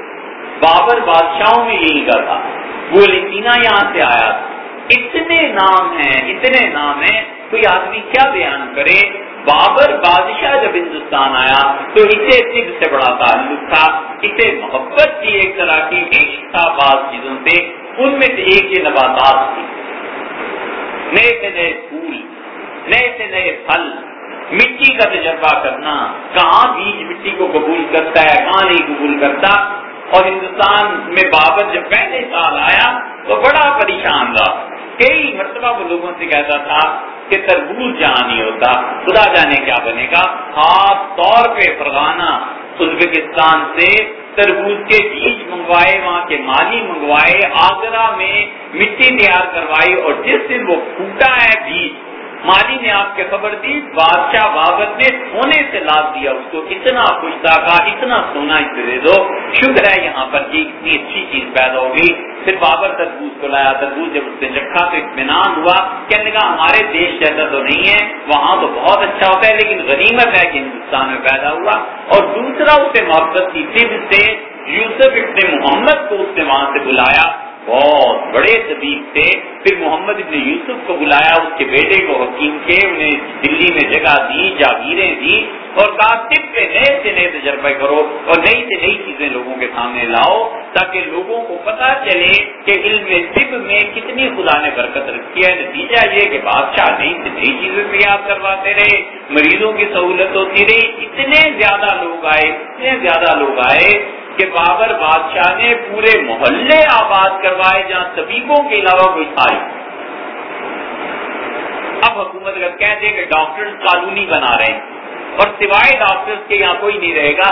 بابر بادشاہوں میں یہی کا تھا۔ وہ لکینا یہاں سے آیا۔ تھا اتنے نام ہیں، اتنے نام ہیں، کوئی آدمی کیا بیان کرے؟ بابر بادشاہ جب ہندوستان آیا تو اسے سکھ سے بڑا تعلق تھا، اسے محبت کی ایک طرح کی عشق بعض چیزوں سے ان میں سے ایک یہ نباتات تھی۔ نئے سے نئے پھول، نئے سے نئے پھل، مٹی کا تجربہ کرنا، کہاں بیج مٹی کو قبول کرتا ہے، کہاں نہیں قبول کرتا۔ اور ہندوستان میں بابر جب پہلے سال آیا تو بڑا پریشان رہا۔ کئی مرتبہ وہ لوگوں سے کہتا تھا کہ تربوز جہاں نہیں ہوتا، خدا جانے کیا بنے گا۔ خاص طور پہ فرغانہ ازبکستان سے تربوز کے بیج منگوائے، وہاں کے مالی منگوائے، آگرہ میں مٹی تیار کروائی اور جس دن وہ پھوٹا ہے بیج، مالی نے آپ کے خبر دی، بادشاہ بابت نے سونے سے لاد دیا اس کو، اتنا خوشتا کا اتنا سونا اسے دے دو۔ شکر ہے یہاں پر کہ اتنی اچھی چیز پیدا ہو گئی۔ پھر بابر تربوز کو لایا۔ تربوز جب اس نے چکھا تو اطمینان ہوا، کہنے لگا، ہمارے دیش جیسا تو نہیں ہے، وہاں تو بہت اچھا ہوتا ہے، لیکن غنیمت ہے کہ ہندوستان میں پیدا ہوا۔ اور دوسرا، اسے محبت کی طب سے یوسف ابن محمد کو اس نے وہاں سے بلایا۔ بہت بڑے طبیب تھے۔ پھر محمد ابن یوسف کو بلایا اس کے بیٹے کو حکیم کے، انہیں دلی میں جگہ دی، جاگیریں دی اور کہا طب پہ نئے سے نئے تجربے کرو اور نئی سے نئی چیزیں لوگوں کے سامنے لاؤ تاکہ لوگوں کو پتا چلے کہ علم طب میں کتنی خدا نے برکت رکھی ہے۔ نتیجہ یہ کہ بادشاہ نئی سے نئی چیزیں تیار کرواتے رہے، مریضوں کی سہولت ہوتی رہی، اتنے زیادہ لوگ آئے، اتنے زیادہ لوگ آئے کہ بابر بادشاہ نے پورے محلے آباد کروائے، جہاں طبیبوں کے علاوہ کوئی تھا اب حکومت اگر کہہ دے کہ ڈاکٹر کالونی بنا رہے ہیں، اور سوائے ڈاکٹر کے یہاں کوئی نہیں رہے گا،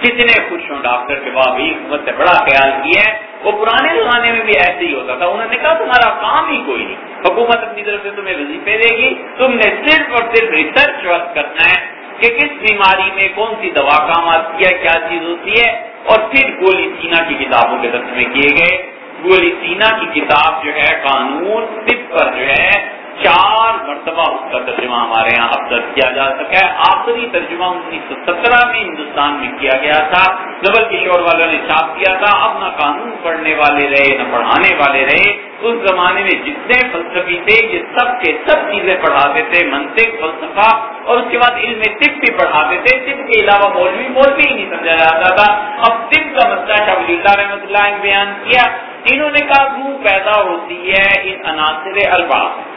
کتنے خوش ہوں ڈاکٹر کے بعد بھی حکومت نے بڑا خیال کیا ہے۔ وہ پرانے زمانے میں بھی ایسے ہی ہوتا تھا۔ انہوں نے کہا، تمہارا کام ہی کوئی نہیں۔ حکومت اپنی طرف سے تمہیں وظیفے دے گی۔ تم نے صرف اور صرف ریسرچ وقت کرنا ہے کہ کس بیماری میں کون سی دوا کام آتی ہے، کیا چیز ہوتی ہے۔ اور پھر گولی سینا کی کتابوں کے ترجمے کیے گئے۔ گولی سینا کی کتاب جو ہے قانون، طب پر جو ہے چار مرتبہ اس کا ترجمہ ہمارے یہاں اب تک کیا جا سکا ہے۔ آخری ترجمہ انیس سو سترہ میں ہندوستان میں کیا گیا تھا۔ نبل کشور والوں نے چھاپ کیا تھا۔ اب نہ قانون پڑھنے والے رہے، نہ پڑھانے والے رہے۔ اس زمانے میں جتنے فلسفی تھے، یہ سب کے سب چیزیں پڑھاتے تھے، منطق، فلسفہ، اور اس کے بعد علم طب بھی پڑھاتے تھے۔ طب کے علاوہ مولوی مولوی ہی نہیں سمجھا جاتا تھا۔ اب طب کا مسئلہ شاہ ولی اللہ رحمۃ اللہ نے بیان کیا۔ انہوں نے کہا، روح پیدا ہوتی ہے ان عناصر الباس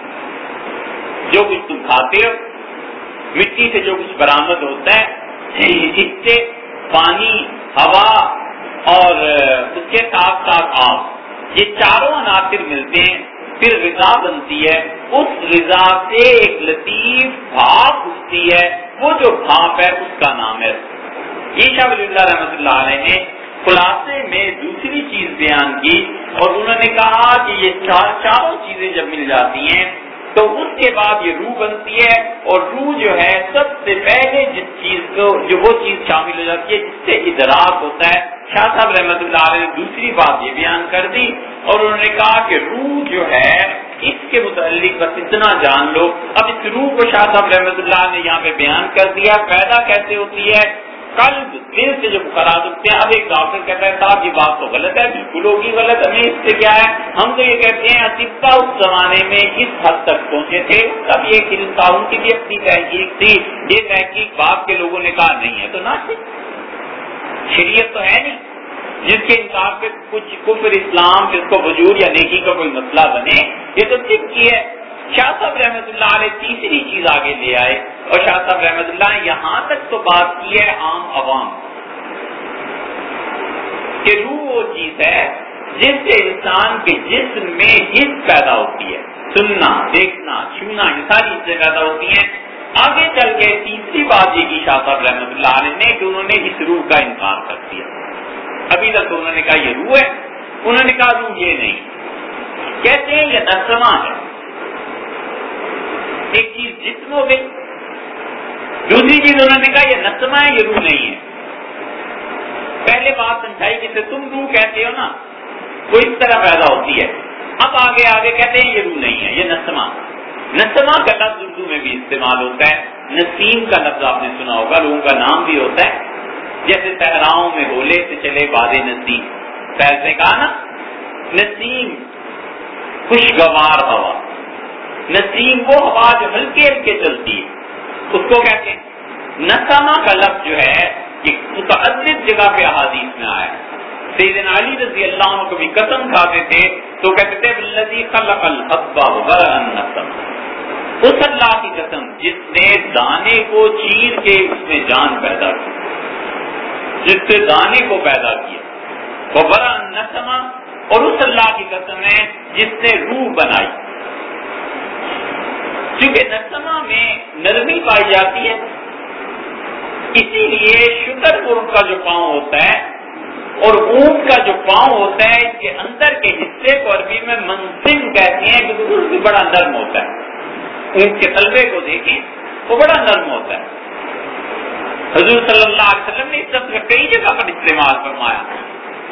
جو کچھ تم کھاتے ہو، مٹی سے جو کچھ برآمد ہوتا ہے، اس سے پانی، ہوا اور اس کے ساتھ ساتھ آپ یہ چاروں عناصر ملتے ہیں۔ پھر غذا بنتی ہے، اس غذا سے ایک لطیف بھاپ اٹھتی ہے، وہ جو بھاپ ہے، اس کا نام ہے۔ یہ شاہ ولی اللہ رحمۃ اللہ علیہ نے خلاصے میں دوسری چیز بیان کی اور انہوں نے کہا کہ یہ چار چاروں چیزیں جب مل جاتی ہیں تو اس کے بعد یہ روح بنتی ہے اور روح جو ہے سب سے پہلے جس چیز کو جو وہ چیز شامل ہو جاتی ہے، جس سے ادراک ہوتا ہے۔ شاہ صاحب رحمت اللہ علیہ نے دوسری بات یہ بیان کر دی اور انہوں نے کہا کہ روح جو ہے، اس کے متعلق بس اتنا جان لو۔ اب اس روح کو شاہ صاحب رحمت اللہ نے یہاں پہ بیان کر دیا۔ پیدا کیسے ہوتی ہے؟ کل دل سے جو بخارات اٹھتے ہیں، اب ایک ڈاکٹر کہتا ہے، صاحب، یہ بات تو غلط ہے، بالکل ہوگی، غلط ہمیں اس سے کیا ہے؟ ہم تو یہ کہتے ہیں اطبا اس زمانے میں اس حد تک پہنچے تھے، تب یہ تعاون کی بھی اپنی تحقیق تھی، یہ تحقیق باپ کے لوگوں نے کہا نہیں ہے، تو نہ شریعت تو ہے نہیں، جس کے انصاف پہ کچھ کفر اسلام، جس کو وجود یا نیکی کا کوئی مسئلہ بنے، یہ تو طب کی ہے۔ شاہ صاحب رحمت اللہ علیہ تیسری چیز آگے لے آئے اور شاہ صاحب رحمت اللہ یہاں تک تو بات کی ہے عام عوام کہ روح وہ چیز ہے جس سے انسان کے جسم میں حص پیدا ہوتی ہے، سننا، دیکھنا، چھونا، یہ ساری چیزیں پیدا ہوتی ہیں۔ آگے چل کے تیسری بات یہ کی شاہ صاحب رحمت اللہ علیہ نے کہ انہوں نے اس روح کا انکار کر دیا۔ ابھی تک تو انہوں نے کہا یہ روح ہے، انہوں نے کہا روح یہ نہیں۔ کہتے ہیں یہ نسما ہے۔ ایک چیز جسم ہو گئی۔ دوسری چیز انہوں نے کہا، یہ نسما ہے یہ روح نہیں ہے پہلے بات سمجھائی جسے تم روح کہتے ہو نا، وہ اس طرح پیدا ہوتی ہے۔ اب آگے آگے کہتے ہیں، یہ روح نہیں ہے، یہ نسما نسما کا لفظ اردو میں بھی استعمال ہوتا ہے۔ نسیم کا لفظ آپ نے سنا ہوگا لوگوں کا نام بھی ہوتا ہے۔ جیسے صحراؤں میں ہولے سے چلے باد نسیم۔ پہلے کہا نا، نسیم، خوشگوار ہوا۔ نسیم وہ ہوا جو ہلکے ہلکے چلتی ہے۔ اس کو کہتے ہیں نسما کا لفظ جو ہے، یہ متعدد جگہ پہ احادیث میں آیا سیدنا علی رضی اللہ عنہ کو بھی قسم کھاتے تھے، تو کہتے تھے بلدی خلق الحبا نسم اس اللہ کی قسم جس نے دانے کو چیر کے اس میں جان پیدا کی، جس سے دانے کو پیدا کیا۔ وہ نسما اور اس اللہ کی قسم ہے جس نے روح بنائی۔ کیونکہ نسما میں نرمی پائی جاتی ہے، اسی لیے شکر پور کا جو پاؤں ہوتا ہے اور اونٹ کا جو پاؤں ہوتا ہے، اس کے اندر کے حصے کو عربی میں منسم کہتے ہیں بالکل بھی بڑا نرم ہوتا ہے۔ اونٹ کے طلبے کو دیکھیں، وہ بڑا نرم ہوتا ہے۔ حضور صلی اللہ علیہ وسلم نے اس کا کئی جگہ پر استعمال فرمایا۔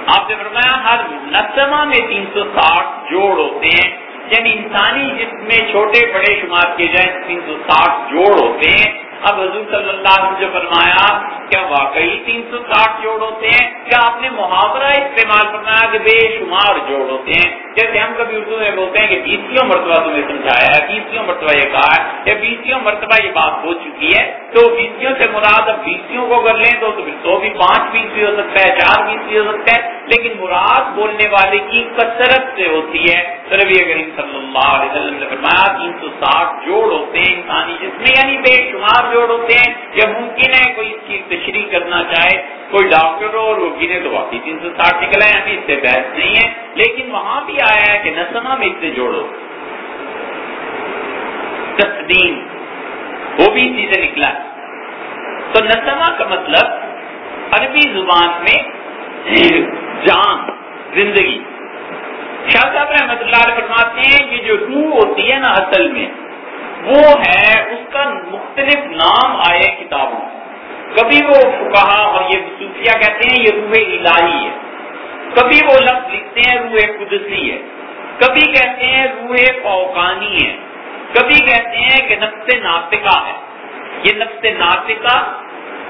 آپ نے فرمایا، ہر نسما میں تین سو ساٹھ جوڑ ہوتے ہیں۔ یعنی انسانی جس میں چھوٹے بڑے شمار کیے جائیں تین سو ساٹھ جوڑ ہوتے ہیں اب حضور صلی اللہ علیہ جو فرمایا کیا واقعی تین سو ساٹھ جوڑ ہوتے ہیں کیا آپ نے محاورہ استعمال فرمایا کہ بے شمار جوڑ ہوتے ہیں۔ جیسے ہم کبھی اردو میں بولتے ہیں کہ بیسوں مرتبہ تمہیں سمجھایا ہے بیسوں مرتبہ یہ کہا ہے، یا بیسوں مرتبہ یہ بات ہو چکی ہے۔ تو بیسوں سے مراد اب بیسوں کو کر لیں تو پھر سو بھی، پانچ بیس بھی ہو سکتا ہے، چار بیس بھی ہو سکتا ہے۔ لیکن مراد بولنے والے کی کثرت سے ہوتی ہے۔ ربی کریم صلی اللہ علیہ وسلم نے فرمایا، تین سو ساٹھ جوڑ ہوتے ہیں انسانی جس میں یعنی بے شمار جوڑ ہوتے ہیں۔ یا ممکن ہے کوئی اس کی تشریح کرنا چاہے، کوئی ڈاکٹر ہو اور وہ تو واقعی تین سو ساٹھ نکلا ہے ابھی اس سے بحث نہیں ہے۔ لیکن وہاں بھی آیا ہے کہ نسما میں اس سے جوڑو۔ تسلیم وہ بھی اسی سے نکلا۔ تو نسما کا مطلب عربی زبان میں جان، زندگی۔ شاہ صاحب رحمت اللہ علیہ فرماتے ہیں کہ جو روح ہوتی ہے نا، اصل میں وہ ہے، اس کا مختلف نام آئے کتابوں کبھی وہ کہا اور یہ صوفیہ کہتے ہیں، یہ روح الہی ہے۔ کبھی وہ لفظ لکھتے ہیں، روح قدسی ہے۔ کبھی کہتے ہیں، روح فوقانی ہے۔ کبھی کہتے ہیں کہ نفس ناطقہ ہے۔ یہ نفس ناطقہ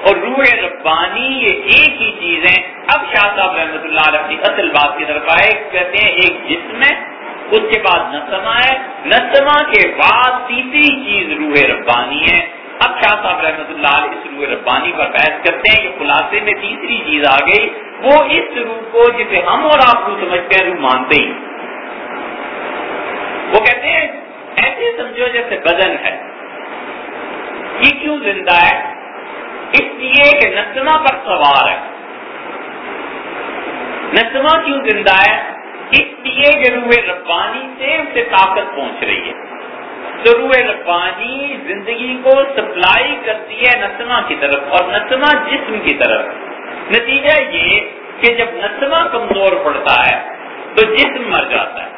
اور روح ربانی یہ ایک ہی چیز ہے اب شاہ صاحب رحمۃ اللہ علیہ اصل بات کی طرف آئے، کہتے ہیں ایک جسم ہے۔ اس کے بعد نسما ہے۔ نسما کے بعد تیسری چیز روح ربانی ہے۔ اب شاہ صاحب رحمۃ اللہ علیہ اس روح ربانی پر بحث کرتے ہیں۔ کہ خلاصے میں تیسری چیز آ گئی۔ وہ اس روح کو جسے ہم اور آپ کو سمجھتے ہیں، روح مانتے ہی۔ وہ کہتے ہیں، ایسے سمجھو جیسے بدن ہے۔ یہ کیوں زندہ ہے؟ اس لیے کہ نسما پر سوار ہے۔ نسما کیوں زندہ ہے؟ اس لیے کہ روح ربانی سے اسے طاقت پہنچ رہی ہے۔ تو روح ربانی زندگی کو سپلائی کرتی ہے نسما کی طرف اور نسما جسم کی طرف۔ نتیجہ یہ کہ جب نسما کمزور پڑتا ہے تو جسم مر جاتا ہے۔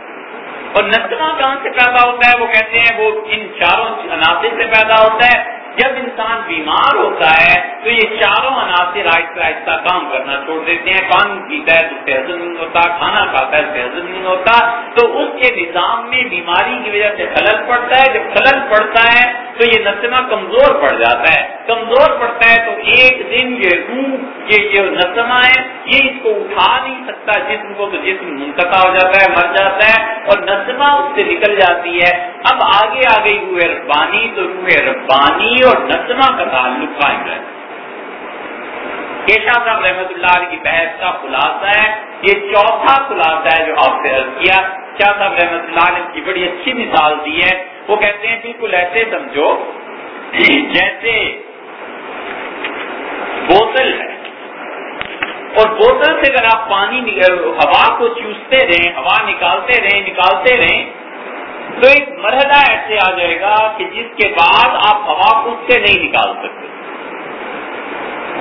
اور نسما کہاں سے پیدا ہوتا ہے؟ وہ کہتے ہیں وہ ان چاروں عناصر سے پیدا ہوتا ہے۔ جب انسان بیمار ہوتا ہے تو یہ چاروں عناصر آہستہ آہستہ کام کرنا چھوڑ دیتے ہیں۔ پانی پیتا ہے تو اس نہیں ہوتا، کھانا کھاتا ہے اس نہیں ہوتا۔ تو اس کے نظام میں بیماری کی وجہ سے خلل پڑتا ہے۔ جب خلل پڑتا ہے تو یہ نسمہ کمزور پڑ جاتا ہے۔ کمزور پڑتا ہے تو ایک دن یہ روح، یہ جو نسمہ ہے، یہ اس کو اٹھا نہیں سکتا، جسم کو تو جسم منقطع ہو جاتا ہے، مر جاتا ہے اور نسمہ اس سے نکل جاتی ہے۔ اب آگے آ گئی روح ربانی، تو روح ربانی اور نسما کا تعلق قائم رہتا کیشا صاحب رحمت اللہ علیہ کی بحث کا خلاصہ ہے۔ یہ چوتھا خلاصہ ہے جو آپ سے عرض کیا۔ شاہ صاحب رحمت اللہ علیہ کی بڑی اچھی مثال دی ہے۔ وہ کہتے ہیں بالکل ایسے سمجھو، جیسے بوتل ہے۔ اور بوتل سے اگر آپ پانی ہوا کو چوستے رہیں، ہوا نکالتے رہیں نکالتے رہیں، تو ایک مرحلہ ایسے آ جائے گا کہ جس کے بعد آپ ہوا خود سے نہیں نکال سکتے۔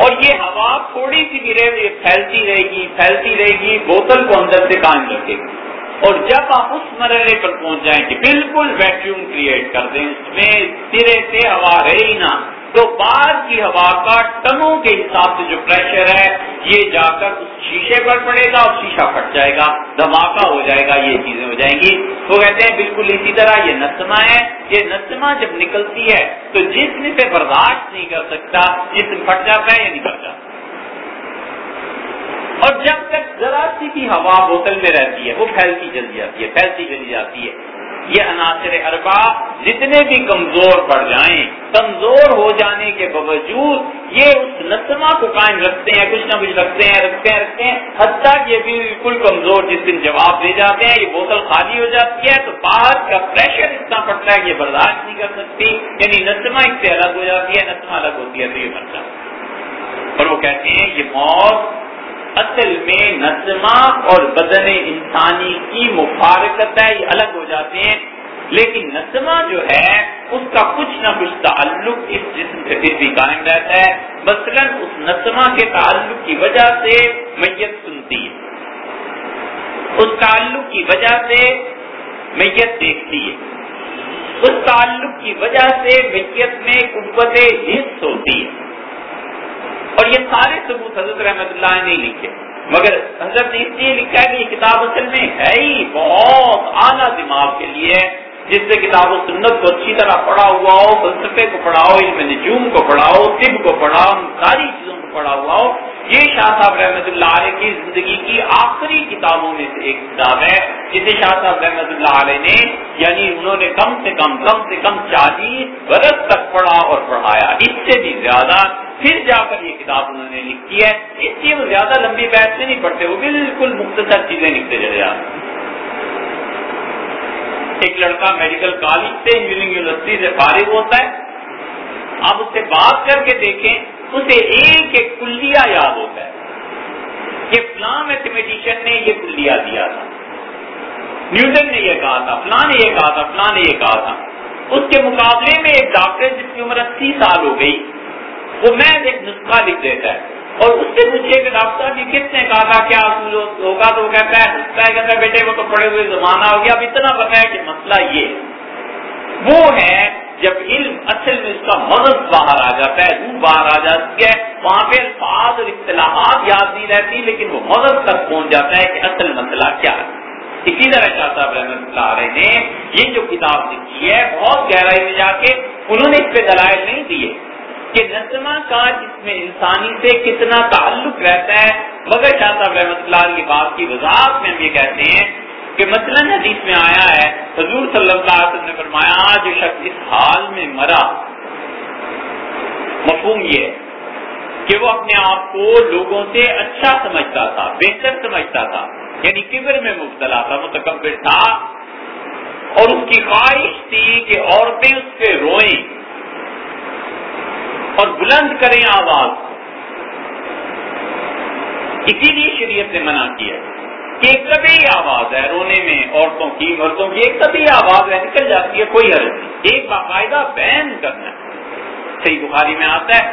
اور یہ ہوا تھوڑی سی بھی رہے، پھیلتی رہے گی، پھیلتی رہے گی، بوتل کو اندر سے کام رکھے گی۔ اور جب آپ اس مرحلے پر پہنچ جائیں کہ بالکل ویکیوم کریٹ کر دیں، اس میں سرے سے ہوا رہے ہی نہ۔ تو باہر کی ہوا کا ٹنوں کے حساب سے جو پریشر ہے، یہ جا کر اس شیشے پر پڑے گا اور شیشہ پھٹ جائے گا، دھماکہ ہو جائے گا، یہ چیزیں ہو جائیں گی۔ وہ کہتے ہیں بالکل اسی طرح یہ نسمہ ہے۔ یہ نسمہ جب نکلتی ہے، تو جسم سے برداشت نہیں کر سکتا جسم پھٹ جاتا ہے یا نہیں پھٹ جاتا۔ اور جب تک ذرا سی بھی ہوا بوتل میں رہتی ہے، وہ پھیلتی چلی جاتی ہے، پھیلتی چلی جاتی ہے۔ یہ عناصر اربا جتنے بھی کمزور پڑ جائیں، کمزور ہو جانے کے باوجود یہ اس نسما کو قائم رکھتے ہیں، کچھ نہ کچھ رکھتے ہیں رکھتے ہیں رکھتے ہیں، حتیٰ یہ بھی بالکل کمزور جس دن جواب دے جاتے ہیں، یہ بوتل خالی ہو جاتی ہے تو باہر کا پریشر اتنا پڑتا ہے کہ یہ برداشت نہیں کر سکتی یعنی نسما اس سے الگ ہو جاتی ہے نسما الگ ہوتی ہے تو یہ مرتا اور وہ کہتے ہیں یہ موت اصل میں نظمہ اور بدن انسانی کی مفارکت ہے، یہ الگ ہو جاتے ہیں۔ لیکن نظمہ جو ہے، اس کا کچھ نہ کچھ تعلق اس جسم سے پھر بھی قائم رہتا ہے۔ مثلا اس نظمہ کے تعلق کی وجہ سے میت سنتی ہے۔ اس تعلق کی وجہ سے میت دیکھتی ہے۔ اس تعلق کی وجہ سے میت میں قوت حص ہوتی ہے۔ اور یہ سارے ثبوت حضرت رحمت اللہ نے لکھے۔ مگر حضرت نے اس لیے لکھا ہے کہ یہ کتاب اصل میں ہے ہی بہت اعلیٰ دماغ کے لیے، جس سے کتاب و سنت کو اچھی طرح پڑھا ہوا ہو، فلسفے کو پڑھاؤ علم نجوم کو پڑھاؤ طب کو پڑھاؤ ساری چیزوں کو پڑھا ہوا ہو۔ یہ شاہ صاحب رحمت اللہ علیہ کی زندگی کی آخری کتابوں میں سے ایک کتاب ہے، جسے شاہ صاحب رحمت اللہ علیہ نے یعنی انہوں نے کم سے کم کم سے کم چالیس برس تک پڑھا اور پڑھایا، اس سے بھی زیادہ۔ پھر جا کر یہ کتاب انہوں نے لکھی ہے۔ اس لیے وہ زیادہ لمبی بیٹھ سے نہیں پڑھتے، وہ بالکل مختصر چیزیں لکھتے چلے جاتے ایک لڑکا میڈیکل کالج سے، انجینئرنگ یونیورسٹی سے فارغ ہوتا ہے۔ آپ اس سے بات کر کے دیکھیں، اسے ایک ایک کلیا یاد ہوتا ہے۔ کہ فلاں میتھمیٹیشین نے یہ کلیا دیا تھا۔ نیوٹن نے یہ کہا تھا، فلاں نے یہ کہا تھا، فلاں نے یہ کہا تھا۔ اس کے مقابلے میں ایک ڈاکٹر جس کی عمر اسی سال ہو گئی وہ میں ایک نسخہ لکھ دیتا ہے۔ اور اس سے پوچھے کہ ڈاکٹر صاحب جی کس نے کہا تھا، کیا اصول ہوگا؟ تو وہ کہتا ہے نسخہ ہے کہتا ہے بیٹے وہ تو پڑے ہوئے زمانہ ہو گیا۔ اب اتنا پتا ہے کہ مسئلہ یہ وہ ہے، جب علم اصل میں اس کا مدد باہر آ جاتا ہے، روح باہر آ جاتی ہے، وہاں پہ الفاظ اور اصطلاحات یاد نہیں رہتی لیکن وہ مدد تک پہنچ جاتا ہے کہ اصل مسئلہ کیا ہے۔ اسی طرح شاہ صاحب رحمت اللہ علیہ نے یہ جو کتاب لکھی ہے، بہت گہرائی میں جا کے انہوں نے اس پہ دلائل نہیں دیے۔ کہ نظمہ کا جس میں انسانی سے کتنا تعلق رہتا ہے۔ مگر شاہ صاحب رحمۃ اللہ کی بات کی وضاحت میں ہم یہ کہتے ہیں کہ مثلاً حدیث میں آیا ہے، حضور صلی اللہ علیہ وسلم نے فرمایا جو شخص اس حال میں مرا، مفہوم یہ ہے کہ وہ اپنے آپ کو لوگوں سے اچھا سمجھتا تھا، بہتر سمجھتا تھا یعنی کبر میں مبتلا تھا، متکبر تھا۔ اور اس کی خواہش تھی کہ عورتیں اس پہ روئیں۔ اور بلند کریں آواز اسی لیے شریعت نے منع کیا کہ ایک کبھی آواز ہے، رونے میں عورتوں کی، مردوں کی ایک کبھی آواز ہے، نکل جاتی ہے، کوئی حرض نہیں۔ ایک باقاعدہ بین کرنا۔ صحیح بخاری میں آتا ہے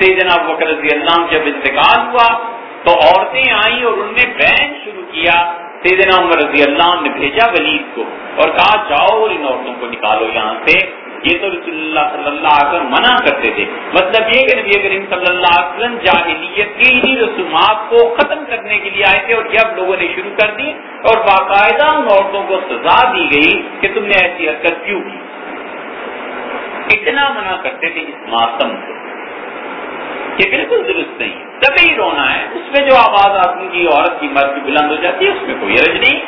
سی جناب رضی اللہ جب انتقال ہوا تو عورتیں آئیں اور انہوں نے بین شروع کیا۔ سیدنا عمر رضی اللہ عنہ نے بھیجا ولید کو اور کہا، جاؤ اور ان عورتوں کو نکالو یہاں سے۔ یہ تو رسول اللہ صلی اللہ علیہ وسلم منع کرتے تھے۔ مطلب یہ کہ نبی کریم صلی اللہ علیہ وسلم جاہلیت کی ہی رسومات کو ختم کرنے کے لیے آئے تھے اور جب لوگوں نے شروع کر دی اور باقاعدہ ان عورتوں کو سزا دی گئی کہ تم نے ایسی حرکت کیوں کی۔ اتنا منع کرتے تھے اس ماتم سے یہ بالکل درست نہیں۔ تبھی رونا ہے، اس میں جو آواز آدمی کی عورت کی مرض بلند ہو جاتی ہے، اس میں کوئی عرض نہیں۔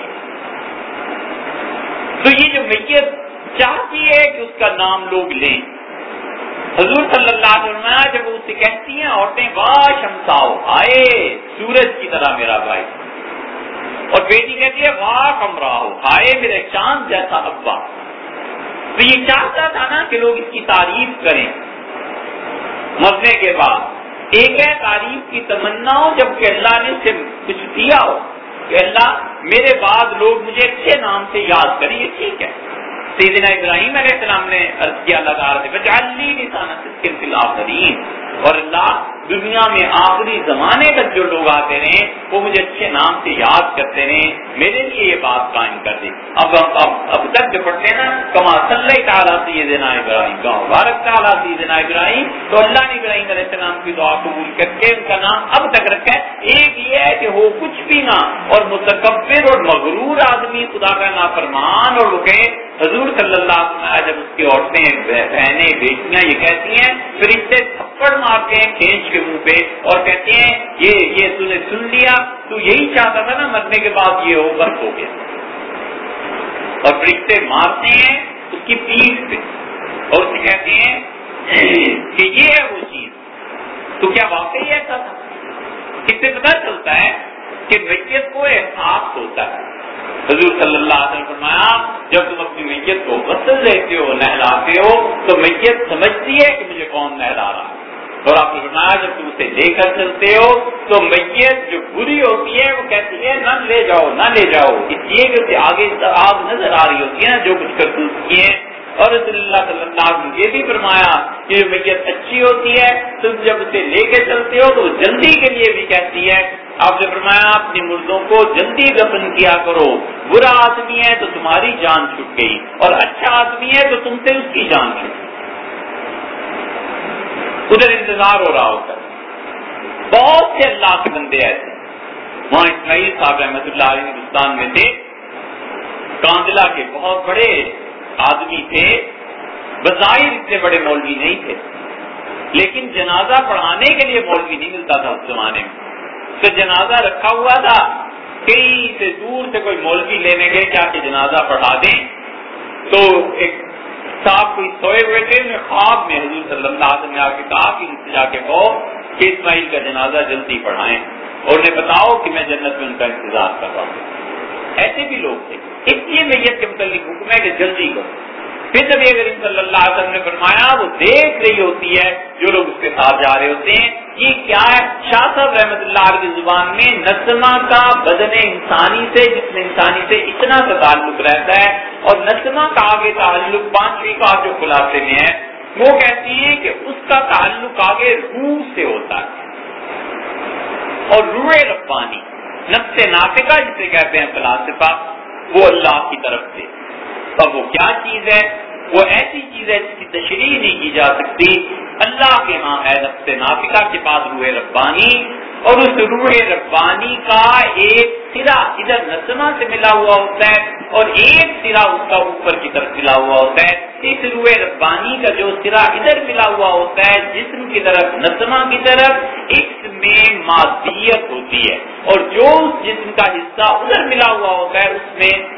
تو یہ جو میت چاہتی ہے کہ اس کا نام لوگ لیں۔ حضور صلی اللہ علیہ وسلم جب اسے کہتی ہیں، عورتیں واہ شمساؤ، آئے، سورج کی طرح میرا بھائی۔ اور بیٹی کہتی ہے، واہ کمرا ہو آئے میرے چاند جیسا ابا۔ تو یہ چاہتا تھا نا کہ لوگ اس کی تعریف کریں۔ مرنے کے بعد ایک ہے، تعریف کی تمنا ہو جبکہ اللہ نے سے کچھ دیا ہو۔ کہ اللہ، میرے بعد لوگ مجھے اچھے نام سے یاد کریں، یہ ٹھیک ہے۔ سیدنا ابراہیم علیہ السلام نے عرض کیا اللہ تعالیٰ سے بچالی نسان الآخرین اور اللہ دنیا میں آخری زمانے تک جو لوگ آتے رہے وہ مجھے اچھے نام سے یاد کرتے رہے میرے لیے یہ بات قائم کر دی اب اب اب, اب تک جو پڑھتے ہیں نا کما صلی تعالیٰ سے یہ دینا ابراہیم. کا مبارک تعالیٰ سے یہ دینا ابراہیم. تو اللہ نے ابراہیم علیہ السلام کی دعا قبول کر کے ان کا نام اب تک رکھا ہے۔ ایک یہ ہے کہ وہ کچھ بھی نہ اور متکبر اور مغرور آدمی خدا کا نافرمان اور رکے حضور صلی اللہ علیہ وسلم جب اس کی عورتیں بہنیں بیٹیاں یہ کہتی ہیں، پھر اس سے تھپڑ مارتے ہیں کھینچ کے منہ پہ اور کہتے ہیں، یہ یہ تو نے سن لیا، تو یہی چاہتا تھا نا مرنے کے بعد یہ ہو بس ہو گیا۔ اور فرشتے مارتے ہیں اس کی پیٹ پہ۔ اور اسے کہتے ہیں کہ یہ ہے وہ چیز۔ تو کیا واقعی ایسا تھا؟ اس سے پتا چلتا ہے کہ میت کو احساس ہوتا ہے۔ حضور صلی اللہ علیہ وسلم فرمایا، جب تم اپنی میت کو غسل لیتے ہو، نہلاتے ہو، تو میت سمجھتی ہے کہ مجھے کون نہلا رہا اور آپ نے فرمایا، جب تم اسے لے کر چلتے ہو، تو میت جو بری ہوتی ہے، وہ کہتی ہے، نہ لے جاؤ، نہ لے جاؤ۔ اس لیے کہ اسے آگے آگ نظر آ رہی ہوتی ہے، جو کچھ کرتوت کیے اور رسول اللہ صلی اللہ علیہ وسلم یہ بھی فرمایا کہ جو میت اچھی ہوتی ہے، تم جب اسے لے کے چلتے ہو تو جلدی کے لیے بھی کہتی ہے۔ آپ نے فرمایا اپنی مردوں کو جلدی دفن کیا کرو۔ برا آدمی ہے تو تمہاری جان چھٹ گئی، اور اچھا آدمی ہے تو تم سے اس کی جان چھٹ گئی۔ ادھر انتظار ہو رہا ہوتا بہت سے اللہ کے بندے ایسے وہاں اسماعیل صاحب رحمت اللہ علیہ ہندوستان میں تھے کاندلا کے بہت بڑے آدمی تھے، بظاہر اتنے بڑے مولوی نہیں تھے۔ لیکن جنازہ پڑھانے کے لیے مولوی نہیں ملتا تھا اس زمانے میں۔ تو جنازہ رکھا ہوا تھا۔ کئی سے دور سے کوئی مولوی لینے گئے کیا کہ جنازہ پڑھا دیں۔ تو ایک صاحب کوئی سوئے ہوئے تھے میں خواب میں حضور صلی اللہ علیہ وسلم نے آ کے کہا کہ جا کے کہو کہ اسماعیل کا جنازہ جلدی پڑھائیں اور انہیں بتاؤ کہ میں جنت میں ان کا انتظار کر رہا ہوں۔ ایسے بھی لوگ تھے۔ اس لیے میت کے متعلق حکم ہے کہ جلدی کرو۔ پھر نبی کریم صلی اللہ علیہ وسلم نے فرمایا، وہ دیکھ رہی ہوتی ہے، جو لوگ اس کے ساتھ جا رہے ہوتے ہیں، یہ کیا ہے؟ شاہ صاحب رحمت اللہ علیہ کی زبان میں نسما کا بدن انسانی سے جس میں انسانی سے اتنا سا تعلق رہتا ہے۔ اور نسما کا آگے تعلق پانچویں کا جو خلاصے میں ہے، وہ کہتی ہے کہ اس کا تعلق آگے روح سے ہوتا ہے۔ اور روح ربانی نفس ناطقہ جسے کہتے ہیں فلاسفہ، وہ اللہ کی طرف سے۔ اب وہ کیا چیز ہے؟ وہ ایسی چیز ہے جس کی تشریح نہیں کی جا سکتی۔ اللہ کے ہاں ہے نفس نافکا کے پاس روح ربانی، اور اس روح ربانی کا ایک سرا ادھر نسما سے ملا ہوا ہوتا ہے، اور ایک سرا اس کا اوپر کی طرف ملا ہوا ہوتا ہے۔ اس روح ربانی کا جو سرا ادھر ملا ہوا ہوتا ہے، جسم کی طرف نسما کی طرف، اس میں مادیت ہوتی ہے۔ اور جو اس جسم کا حصہ ادھر ملا ہوا ہوتا ہے، اس میں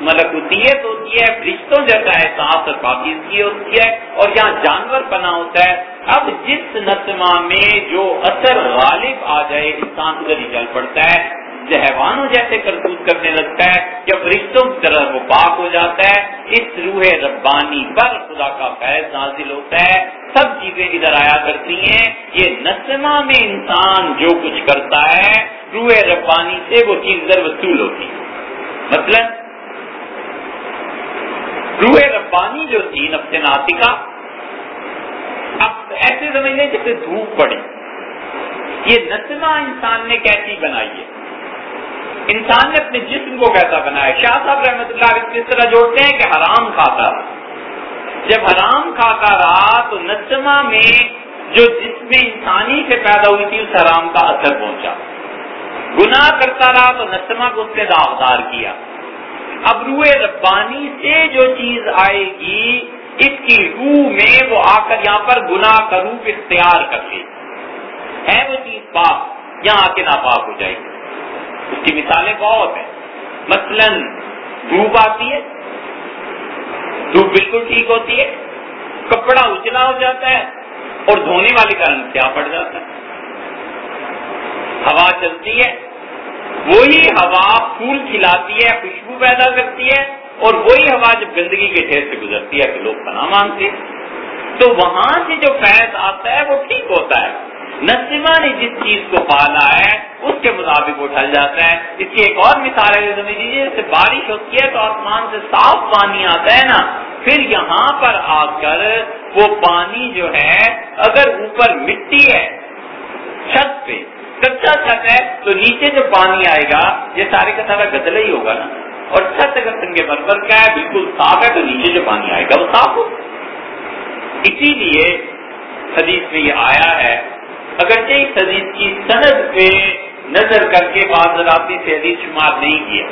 ملکوتیت ہوتی ہے، رشتوں جیسا احساس اور پاکیزگی ہوتی ہے، اور یہاں جانور پنا ہوتا ہے۔ اب جس نسما میں جو اثر غالب آ جائے، انسان ادھر ہی چل پڑتا ہے۔ حیوانوں جیسے کرتوت کرنے لگتا ہے جب رشتوں کی طرح وہ پاک ہو جاتا ہے۔ اس روح ربانی پر خدا کا فیض نازل ہوتا ہے۔ سب چیزیں ادھر آیا کرتی ہیں۔ یہ نسما میں انسان جو کچھ کرتا ہے روح ربانی سے وہ چیز ادھر وصول ہوتی۔ ہے مطلب روح ربانی جو تھی نفس ناطقہ اب ایسے سمجھ لیں جیسے دھوپ پڑی۔ یہ نسما انسان نے کیسی بنائی ہے؟ انسان نے اپنے جسم کو کیسا بنایا؟ شاہ صاحب رحمت اللہ کس طرح جوڑتے ہیں کہ حرام کھاتا جب حرام کھاتا رہا تو نسما میں جو جسم انسانی سے پیدا ہوئی تھی، اس حرام کا اثر پہنچا۔ گناہ کرتا رہا تو نسما کو اس نے داغدار کیا۔ اب روح ربانی سے جو چیز آئے گی، اس کی روح میں وہ آ کر یہاں پر گناہ کا روپ اختیار کر لے ہے وہ چیز پاک، یہاں آ کے ناپاک ہو جائے گی۔ اس کی مثالیں بہت ہیں۔ مثلا دھوپ آتی ہے، دھوپ بالکل ٹھیک ہوتی ہے، کپڑا اچلا ہو جاتا ہے اور دھونے والے کا رنگ کیا پڑ جاتا ہے۔ ہوا چلتی ہے وہی ہوا پھول کھلاتی ہے، خوشبو پیدا کرتی ہے اور وہی ہوا جب گندگی کے ٹھیر سے گزرتی ہے تو لوگ پناہ مانگتے تو وہاں سے جو فیض آتا ہے وہ ٹھیک ہوتا ہے۔ نسیما نے جس چیز کو پالا ہے، اس کے مطابق وہ ڈھل جاتا ہے۔ اس کی ایک اور مثال ہے سمجھ لیجیے جیسے بارش ہوتی ہے تو آسمان سے صاف پانی آتا ہے نا۔ پھر یہاں پر آ کر وہ پانی جو ہے، اگر اوپر مٹی ہے، چھت پہ کچا چھت ہے تو نیچے جو پانی آئے گا، یہ سارے کا سارا گدلا ہی ہوگا نا۔ اور چھت اگر سنگے بربر کا ہے، بالکل صاف ہے، تو نیچے جو پانی آئے گا، وہ صاف ہو۔ اسی لیے حدیث میں یہ آیا ہے، اگرچہ اس حدیث کی صنعت پہ نظر کر کے بعض رابطے سے حدیث شمار نہیں کیا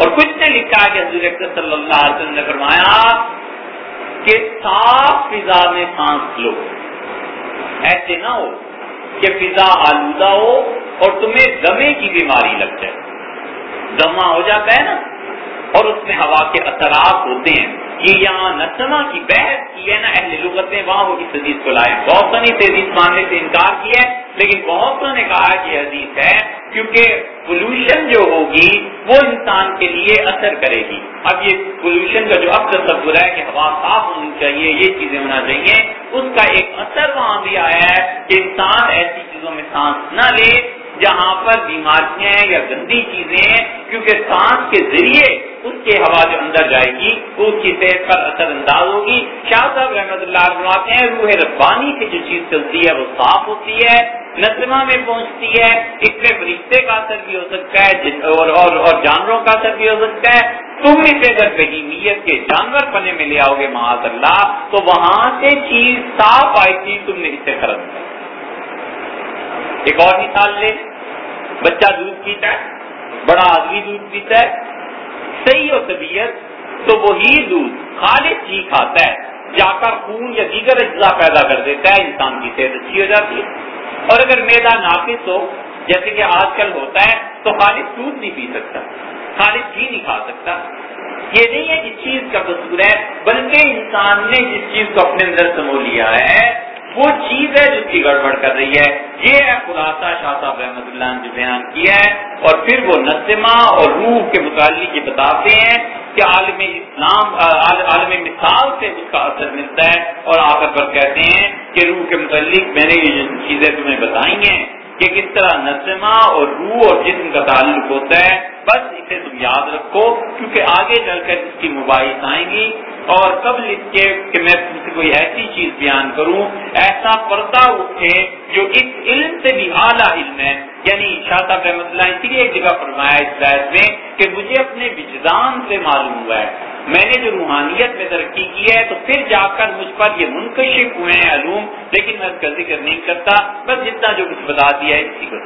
اور کچھ نے لکھا کہ حضور صلی اللہ علیہ وسلم نے فرمایا کہ صاف فضا میں سانس لو۔ ایسے نہ ہو۔ کہ فضا آلودہ ہو اور تمہیں دمے کی بیماری لگ جائے دما ہو جاتا ہے نا، اور اس میں ہوا کے اثرات ہوتے ہیں۔ یہ یہاں نسما کی بحث کی ہے نا اہل لغت نے وہاں وہ اس حدیث کو لائے۔ بہت نے حدیث ماننے سے انکار کیا ہے، لیکن بہتوں نے کہا کہ حدیث ہے کیونکہ پولوشن جو ہوگی، وہ انسان کے لیے اثر کرے گی۔ اب یہ پولوشن کا جو اب تصور ہے کہ ہوا صاف ہونی چاہیے، یہ چیزیں ہونا چاہیے، اس کا ایک اثر وہاں بھی آیا ہے کہ انسان ایسی چیزوں میں سانس نہ لے، جہاں پر بیماریاں یا گندی چیزیں، کیونکہ سانس کے ذریعے اس کے ہوا جو اندر جائے گی وہ اس کی صحت پر اثر انداز ہوگی۔ شاہ صاحب رحمت اللہ فرماتے ہیں روح ربانی سے جو چیز چلتی ہے وہ صاف ہوتی ہے نظمہ میں پہنچتی ہے اس میں فرشتے کا اثر بھی ہو سکتا ہے اور, اور, اور جانوروں کا اثر بھی ہو سکتا ہے۔ تم اسے اگر بہیمیت کے جانور پنے میں لے آؤ گے معاذ اللہ تو وہاں سے چیز صاف آئی تھی تم نے اسے خرچ ایک اور مثال لے بچہ دودھ پیتا ہے بڑا آدمی دودھ پیتا ہے صحیح اور طبیعت تو وہی دودھ خالص جی کھاتا ہے۔ جا کر خون یا دیگر اجزاء پیدا کر دیتا ہے، انسان کی صحت اچھی ہو جاتی ہے۔ اور اگر میدا ناقص ہو، جیسے کہ آج کل ہوتا ہے، تو خالص دودھ نہیں پی سکتا، خالص گھی نہیں کھا سکتا۔ یہ نہیں ہے کہ چیز کا قصور ہے، بلکہ انسان نے جس چیز کو اپنے اندر سمو لیا ہے۔ وہ چیز ہے جس کی گڑبڑ کر رہی ہے۔ یہ ہے خلاصہ شاہ صاحب رحمۃ اللہ نے بیان کیا ہے۔ اور پھر وہ نسما اور روح کے متعلق یہ بتاتے ہیں کہ عالم اسلام عالم مثال سے اس کا اثر ملتا ہے۔ اور آخر پر کہتے ہیں کہ روح کے متعلق میں نے یہ چیزیں تمہیں بتائی ہیں کہ کس طرح نسما اور روح اور جسم کا تعلق ہوتا ہے۔ بس اسے تم یاد رکھو، کیونکہ آگے چل کر اس کی مباحث آئیں گی۔ اور قبل اس کے کہ میں کوئی ایسی چیز بیان کروں، ایسا پردہ اٹھے جو اس علم سے بھی اعلیٰ علم ہے۔ یعنی شاہ صاحب رحمۃ اللہ اسی لیے ایک جگہ فرمایا اس بحث میں کہ مجھے اپنے وجدان سے معلوم ہوا ہے۔ میں نے جو روحانیت میں ترقی کی ہے تو پھر جا کر مجھ پر یہ منکشف ہوئے ہیں علوم، لیکن میں اس کا ذکر نہیں کرتا، بس جتنا جو کچھ بتا دیا ہے اسی کو